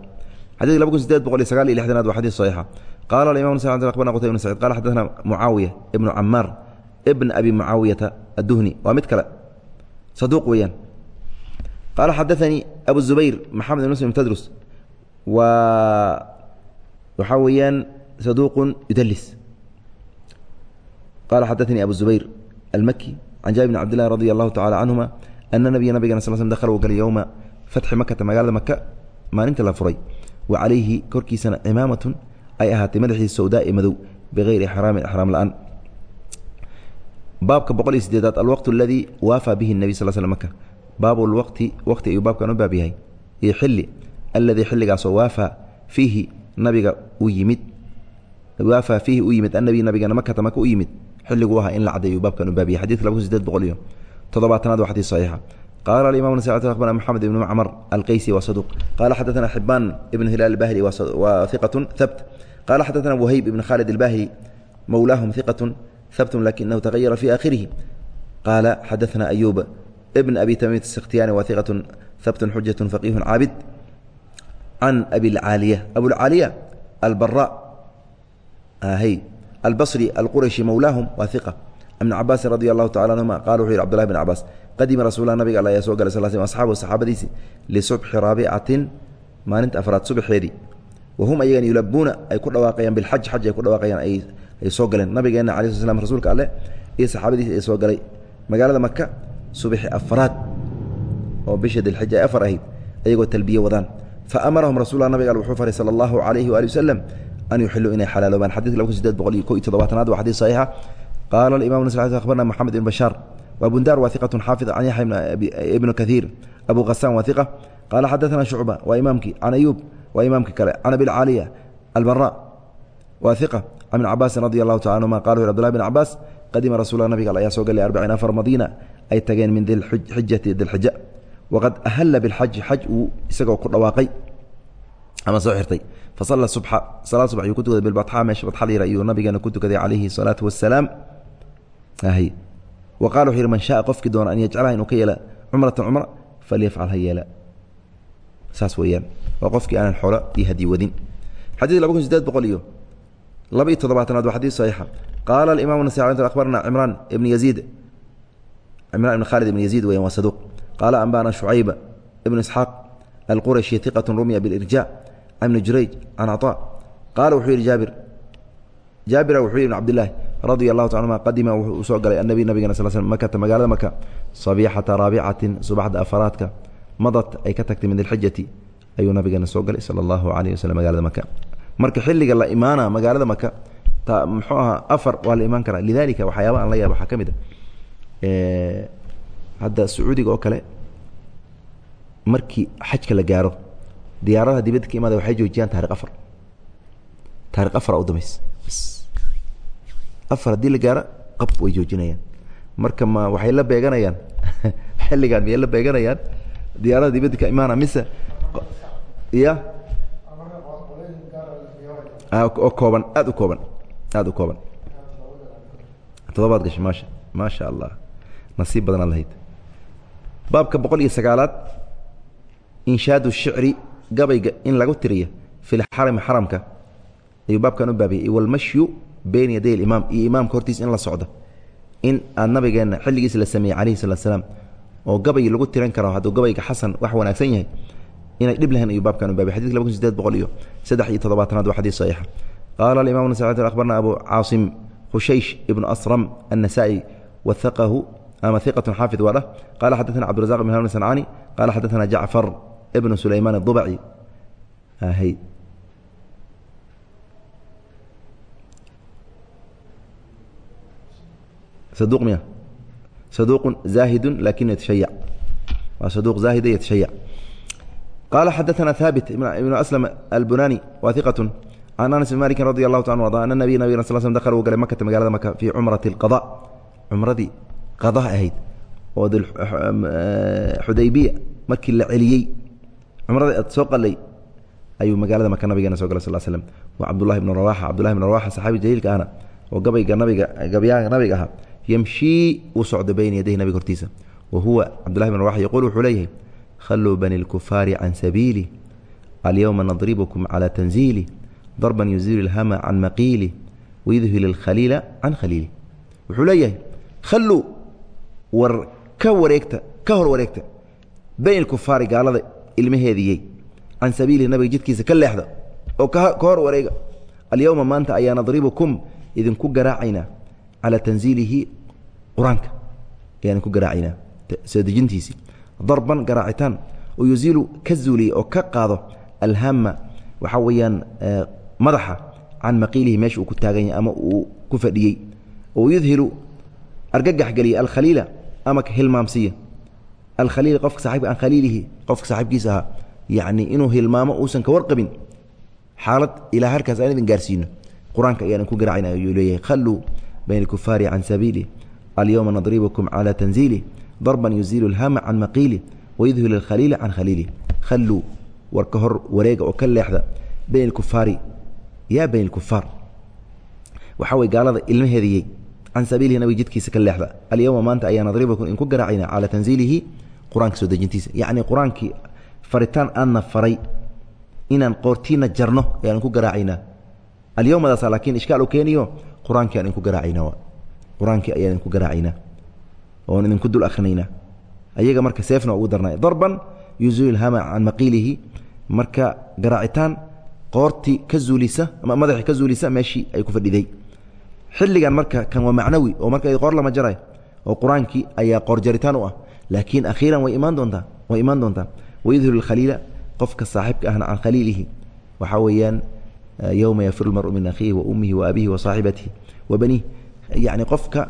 xadidka laba kun sideed boqol iyo sagaal iyo lixdanaad waa xadiis saxiixa qaala alimam s abarna qutay ibn sacid qala xaddathana mucaawiya ibnu camaar ibn abi mucaawiyata adduhni waa mid kale saduuq weeyaan qaala xadaanii abu zubayr maxamed ibn muslim tadrus waa waxaa weeyaan saduuqun yudalis qala xadaanii abu zubayr almaki can jaabir bn cabdillahi radi allahu tacala canhuma ana nabiya nabigana sal sl dakhala uu galay yowma fatxi makata magaalada maka maalinta la furay wa calayhi korkiisana cimaamatun ay ahaatay madaxiisa sawdaa ee madow bigayri xraamin exraam la'aan baabka boqol iyo sideedaad alwaqt aladii waafaa bihi nebi sal sl maka baabu lwaqti waqti ayuu baabkan u baab yahay. Iyo xilli alladii xilligaasoo waafaa fiihi nabiga u yimid. Waafaa fiihi u yimid annabi nabigana makata maka u yimid. Xilliguu ahaa in la cadday ayuu baabkan u baab yahay. Xadidka laba sideed boqol iyo toddobaatanaad waa xadiis saxiixa. Qala alimam ns abarna mxamed ibn macmar alqaysi wa saduq. Qala xadaثna xibaan ibn hilaal albahili wa iqatu habt qala xadaثna wahayb ibn khalid albahili mowlaahum iqatu habt lakinahu tagayara fi akhirihi qala xadaثna ayub ibn abi tamim اsikhtiyani wa iqatu habt xujaة faqih caabid can abi اlcaaliya abulcaaliya albara hy albصri alqurashi mowlaahum wa iqa ibn cabaasin radi allahu tacala anhuma qala wuxu yih cbdullahi bn cabaas qadima rasuullah nabiga alla ayaa soo galay sal sl asxaabu saxaabadiisi lisubxi raabicatin maalinta afraad subaxeedii wahum ayagana yulabuuna ay ku dhawaaqayaan bilxaj xaj ay ku dhawaaqayaan ay ay soo galeen. Nabigeena ala sl slam rasuulka alleh iyo saxaabadiisa ay soo galay. Magaalada maka subixi afraad oo bisha dilxija afar ahayd ayagoo talbiye wadaan. Fa amarahum rasulla nabiga al wuxuu faray sala allahu calayhi waali wasalam an yuxiluu inay xalaaloobaan xadidka laba sideed boqol iyo ko iyo toddobaatanaad waa xadiis saxiixa. Qaala imam ns akhbarna moxamed ibn bashaar. Wa bundar wa iqatu xaafid can yaxya ibnu kaiir abu khasaan wa iqa qaala xadaثana shucba waa imaamkii. Can ayuub waa imaamkii kale. Can abilcaaliya albara wa iqa can ibn cabaasin radi allahu taala anhuma qala u abdulahi bn cabaas qadima rasuula nabiga ayaa soo galay arbaciin afar madiina ay tageen min dilxijati dilxija waqad ahalla bilxaji xaj uu isagoo ku dhawaaqay ama soo xirtay fasalla subxa salaad subax ayuu ku tukaday bilbatxa meesha batxa ayuu nabigeena ku tukaday calayhi salaatu wasalaam wa qala wuxuu yihi man shaaa qofkii doona an yajcalaha inuu ka yeela cumratan cumra falyafcal ha yeela saas weeyaan waa qofkii aanan xoolo iyo hadyi wadin xadiid laba kun sideed boqol iyo laba iyo toddobaatanaad waa xadiid saxiixa. Qaala alimamu nasai akhbarna cimraan ibn yaziid. Cimraan ibn khaalid ibn yaziid weyan waa saduuq. Qaala anbana shucayba ibnu isxaaq alqurashi iqat rumya bilirja can ibni jurayj can caطa qaala wuxuu yihi jaabir jaabira wuxuu yihi ibn cabdilaahi radia allahu ta anuma qadima wuxuu soo galay annabi nabigana sal sl makata magaalada maka sabixata raabicatin subaxda afaraadka madad ay ka tagtay min dilxijati ayuu nabigeena soo galay sala allahu alayh waslm magaalada maka marka xilliga la imaana magaalada maka ta muxuu ahaa afar waa la imaan karaa. Lidalika waxyaaba aan la yaaba waxaa ka mid a hadda sacuudiga oo kale markii xajka la gaaro diyaaradaha dibadda ka imaada waxay joojiyaan taarikh afar. Taarikh afar u dambays. Afar haddii la gaaro qab way joojinayaan. Marka ma waxay la beeganayaan? <laughs> Xilligan miyay la beeganayaan? Diyaarada dibadda ka imaana mise ya oo kooban aada u kooban aada u kooban. Todobaad gashay maasha maasha allah. Nasiib badanaad lahayd. Baabka boqol iyo sagaalaad inshaadu shicri gabayga in lagu tiriyo fi lxarami xaramka ayuu baabkan u baabiyey. Walmashyu beyna yaday alimaam iyo imaamka hortiisa in la socdo. In aad nabigeenna xilligiisa la sameeyey calayhi salatu salaam oo gabay lagu tiran karo hadduu gabayga xasan wax wanaagsan yahay inay dhib lahayn ayuu baabkan ubaabay xadidka laba kun sideed boqol iyo saddex iyo toddobaatanaad waa xadiis saxiixa qaala alimamu nasai akhbarna abu caasim khushaysh ibnu asram annasaa'i wathaqahu ama hiqatun xaafid waa dhah. Qaala xaddatana cabdurazaq ibn harun sancaani qaala xaddatana jacfar ibnu sulaymaan adubaci hay ah, saduq miya? Saduuqun zaahidun lakina yatashayac waa saduuq zaahida yatashayac qala xadaثna haabit ibn aslm albunani wa iqaة can anas bn maliki radi الlahu ta an arda ana nabiy nabig sl sl dhl uu galay makata magalada maka fii cumraةi الqaضاء cumradii qadaha ahayd oo xudaybiya markii la celiyey cumrada ad soo qalay ayuu magaalada maka nabigeena so galay sal slm waa cabdullahi bn rawaxa cabdullahi bn rawaxa saxaabi jaliilka ahna oo gabayga nabiga gabyaaga nabiga ahaa yamshii uu socdo bayna yadayhi nabiga hortiisa wa huwa cabdullahi bn rawaxa yaquul wuxuu leeyahay khalluu bani lkufaari can sabiili alyowma nadribukum cala tanziili darban yuziilu ilhama can maqiili wayudhil alkhaliila can khaliili wuxuu leeyahay khalluu war ka wareegta ka hor wareegta bayn ilkufaari gaalada ilmaheediyey can sabiilihi nabiga jidkiisa ka leexda oo ka hor wareega alyowma maanta ayaa nadribukum idinku garaacaynaa calaa tanziilihi qur'aanka ayaan idinku garaacaynaa soo dejintiisii darban garaacitaan oo yuziilu ka zuuliya oo ka qaado alhama waxaa weeyaan madaxa can maqiilihi meesha uu ku taagan yahay ama uu ku fadhiyey. Oo yudhilu argagax geliya alkhaliila ama hilmaamsiya alkhaliil qofka saaibka an khaliilihi qofka saaxiibkiisa ahaa. Yacni inuu hilmaamo uusan ka warqabin xaalad ilaa halkaas aan idin gaarsiino. Qur'aanka ayaan ku garaacayna ayuu leeyahay khalluu bayna alkufaari can sabiili alyowma nadribukum cala tanziili darban yuziilu alhama can maqiili wayudhilu alkhaliila can khaliili. Khalluu war ka hor wareega oo ka leexda bayn alkufaari yaa bayn alkufaar. Waxaa way gaalada ilmaheediyey can sabiilihi nabiga jidkiisa ka leexda. Alyowma maanta ayaa nadribukum in ku garaacayna calaa tanziilihi qur'aanka soo dejintiisa. Yacni qur'aankii faritaan aanna faray inaan qoortiina jarno ayaan ku garaacaynaa alyowmadaasa laakiin ishkaal u keeniyo qur'aankii aan idinku garaacaynaa qur'aankii ayaan idinku garaacaynaa oon idinku dul akhrinaynaa. Ayaga marka seefna ugu darnay. Darban yuzilu ilhama can maqiilihi. Marka garaacitaan qoortii ka zuulisa ama madaxii ka zuulisa meeshii ay ku fadhiday. Xilligan marka kan waa macnawi oo marka qoor lama jarayo oo qur'aankii ayaa qoor jaritaan u ah. Laakiin akhiiran way imaan doontaa way imaan doontaa wayudhiru اkhaliila qofka saaxibka ahna can khaliilihi. Waxaa weeyaan yowma yafiru lmaru min akhiihi wa ummihi wa abihi wa saaxibatihi wa baniih yacni qofka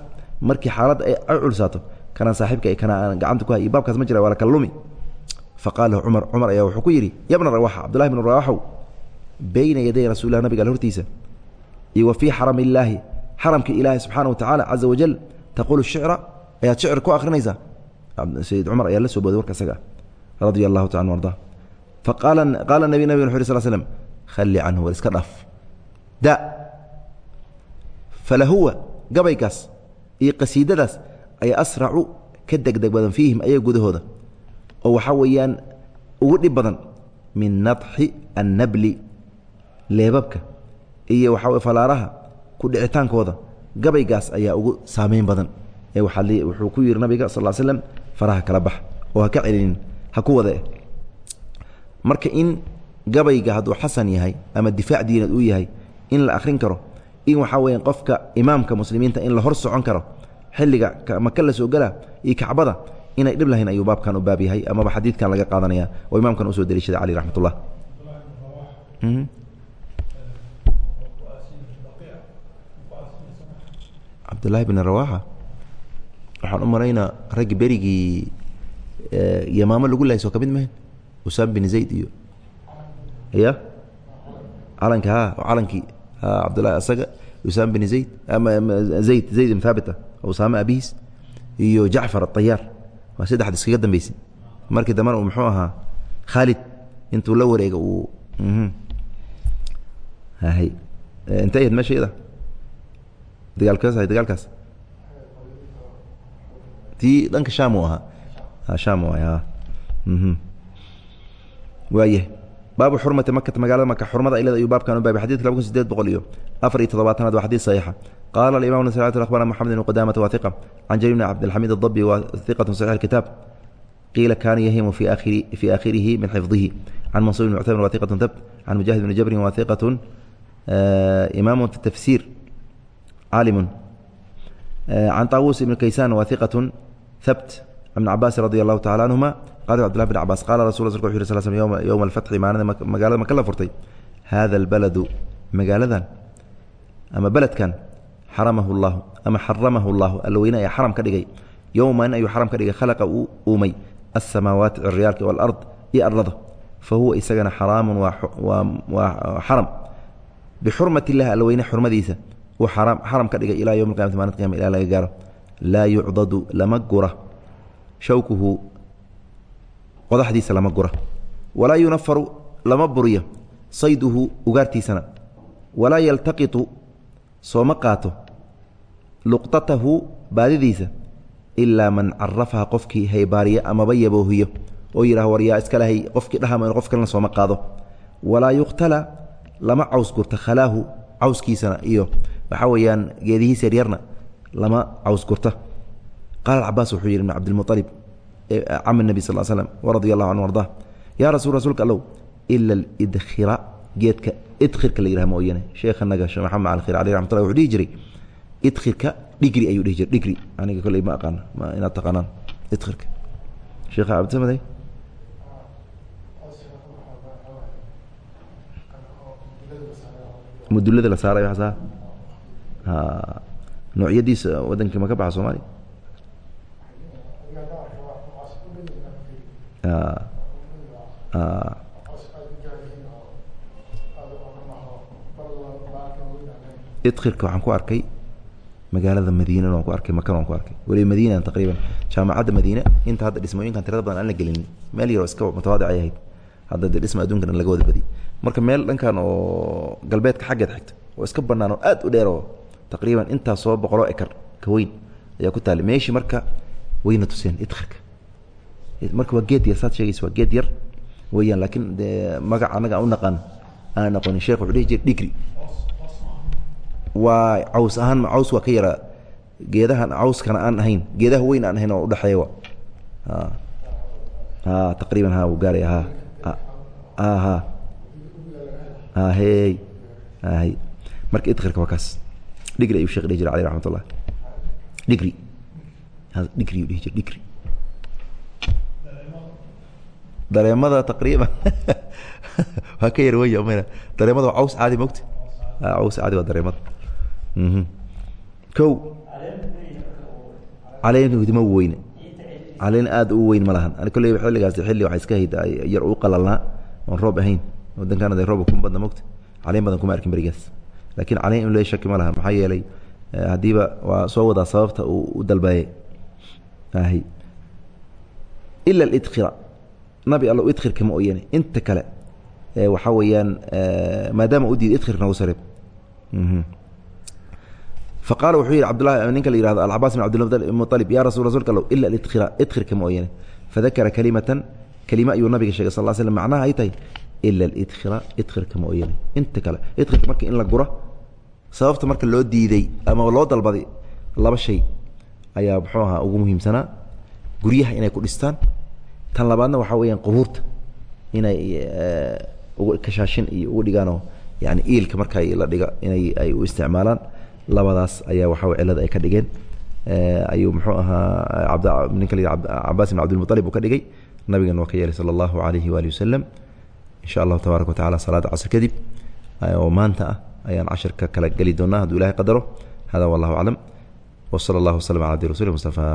markii xaaladda ay culsaato kanaan saaxibka kana aan gacanta ku hay baabkaas ma jira waa la kala lumi. Faqaala lahu cumar cumar ayaa wuxuu ku yidhi yabna rawaxa cabdullahi bn rawaxow bayna yaday rasuulilah nabiga al hortiisa iyo wa fii xaram illaahi xaramka ilaahi subxaana wa tacaala caza wajal taquulu shicra ayaad shicir ku akrinaysaa sayid cumar ayaa la soo booday warka isaga radia allahu taala arda faqaala qaala nabi nabig wuxu uri sl slm khalli canhu war iska dhaaf da falahuwa gabaygaas iyo qasiidadaas ayaa asracu ka degdeg badan fiihim ayaga gudahooda. oo waxaa weeyaan ugu dhib badan min nadxi annabli leebabka iyo waxaa wey falaaraha ku dhicitaankooda gabaygaas ayaa ugu saameyn badan. ee wuxuu ku yihi nabiga sal slam faraha kala bax oo ha ka celinin ha ku wada marka in gabayga hadduu xasan yahay ama difaac diinad uu yahay in la akhrin karo in waxaa weya qofka imaamka muslimiinta in la hor socon karo xilliga maka la soo gala iyo kacbada inay dhib lahayn ayuu baabkan u baab yahay amaba xadiidkan laga qaadanaya oo imaamkan u soo deliishaday cali raxmat ullah cabdullaahi bn rawaxa waxaan u maraynaa raggi berigii yamaamo lagu lahay soo ka mid mahen usaam bin zayd iyo ya calanka ha calankii cabdullahi asaga usaam bin zayd ama zayd zayd ibn thaabit ah usaame abihiis iyo jacfar aطayaar waa saddexda iskaga dambeysay. Markii dambena uu muxuu ahaa khaalid intuu la wareega uu hay intay ahayd meesha iyada? Dagaalkaas ahay dagaalkaas. Tii dhanka sham uu ahaa. Sham u ahay waayah baabu xurmati makata magaalada maka xurmada ay leeda ayuu baabkan u baabay. Xadidka laba kun sideed boqol iyo afar iyo toddobaatanaad waa xadiid saxiixa. Qaala alimam ns akhbarana moxamed ibn qudamata wa iqa can jariir bn cabdilxamiid adabi wa iqatu saxix alkitaab. Qiila kaana yahimu fi akhiri fi aakhirihi min xifdihi. Can mansuur bn muctamir wa iqatun tabt can mujahid bni jabrin wa iqatun imaamu fi tafsiir caalimun. Can taawuus ibn kaysaan wa iqatun habt ibn cabaasi radi allahu tacala canhuma qala cbdillah bn cabaas qala rasul rasulka wuxu yiri sl slm yowma alfatxi maalida magaalada maka la furtay hada albaladu magaaladan ama beledkan xaramahu llahu ama xaramahu llahu alla weyne ayaa xaram ka dhigay yowman ayuu xaram ka dhigay khalaqa uu uumay alsamaawaati ciryaalka walard iyo arlada fa huwa isagana xaraamun waa xaram bixurmat illahi alla weyne xurmadiisa uu xaram ka dhigay ilaa yowm alqiyamati maalinta qiyama ilaa laga gaaro laa yucdadu lama gura shawkuhu qodaxdiisa lama gura. Walaa yunafaru lama buriyo sayduhu ugaartiisana. Walaa yaltaqitu sooma qaato luqطatahu baadidiisa ilaa man carafaha qofkii haybaariya amaba yaboohiyo oo yidhah war yaa iska lahay qofkii dhahama qof kalena sooma qaado. Walaa yuqtala lama caws gurta khalaahu cawskiisana iyo waxaa weeyaan geedihiisa yaryarna lama caws gurta. Qaala cabaas wuxuu yidhi ibn cabdilmualib cam nebi sal slm radia allahu canhu arda yaa rasul rasuulka allow ila alidkhira geedka idkhirka la yidhah mooyane. Sheekhanaga shee maxamed alkhir aleh raxmat llah wuxuu dhihi jiray idkhirka dhigri ayuu dhihi jiray dhigri aniga kolley ma aqaana ma inaad taqaanaan idkhirka. Sheekha cabdisamade mudulada la saaray waxaas ah noocyadiisa waddanka ma ka baxa soomaaliya idkhirka waxaan ku arkay magaalada madiina waan ku arkay makan waan ku arkay. Waliba madiina taqriiban jaamacadda madiine inta hadda dhismooyinkan tirada badan aan la gelin. Meel yaroo iska mutawaadic ay ahayd. Hadda de dhisma addunkana laga wada badiy marka meel dhankan oo galbeedka xaggeed xigta oo iska banaan oo aad u dheer oo taqriiban intaas soo boqoloo ekar ka weyn ayaa ku taallay meeshii marka wayna tuseen idkhirka marka waa geed yar saad sheegaysa waa geed yar weeyaan laakiin de magac annaga aan u naqaan aan aqoonin sheekh wuxuu dhihi jira dhigri waa caws ahaan caws waa ka yara. Geedahan cawskana aan ahayn. Geedaha weyn aan ahayn oo udhexeeya a taqriiban ha wuu gaaraya. Ha ha ahey ahy marka idkhirka waa kaas. Dhigri ayuu sheekh dhihi jira aleyh raxmat ullah dhigri dhigri yuu dhihi jira dhigri dareemada taqriiban. <laughs> Waa ka yar weya mayna dareemada waa caws caadi mogta caws caadi waa dareemada ko caleentma weyne caleen aad u weyn ma lahan. Ani kolleyba xilligaas xilli waxaa iska hayd yar u qalalnaa oon roob ahayn. Wadankaana dee roobka kuma badna mogta caleen badan kuma arkin berigaas. Laakiin caleen in le shaki ma lahan. Maxaa yeelay haddiiba waa soo wadaa sababta uu u dalbaayay. Ila alidkhira nabi allow idkhirka ma oyane inta kale waxaa weeyaan maadaama u diiday idkhirka nagu sareeb faqaala wuxuu yihi cabdulahi ninka la yihahdo alcabaas bin cabdilmualib ya rasul rasulka allow ila idkhirka ma oyane fadakara kalimatan kelima ayuu nabiga sheegay sal l slm macnaha ay tahay ila alidkhira idkhirka ma oyane inta kale idkhirka marka in la gura sababta marka loo diiday ama loo dalbaday laba shay ayaa muxuu ahaa ugu muhiimsanaa. Guryaha inay ku dhistaan tan labaadna waxaa weyaan qubuurta inay kashaashin iyo ugu dhigaanoo yani iilka marka la dhiga inay ay u isticmaalaan. Labadaas ayaa waxaa cilada ay ka dhigeen. Ayuu muxuu ahaa ninka cabaas bin cabdilmualib uu ka dhigay. Nabigan waa ka yeelay sala allahu alayhi waali wasalam insha allahu tabaaraka watacala salaada casr kadib oo maanta ah ayaan cashirka kala geli doonaa hadduu ilahay qadaro. Hada wallahu aclam. W sala allahu waslm ala abdi mustafa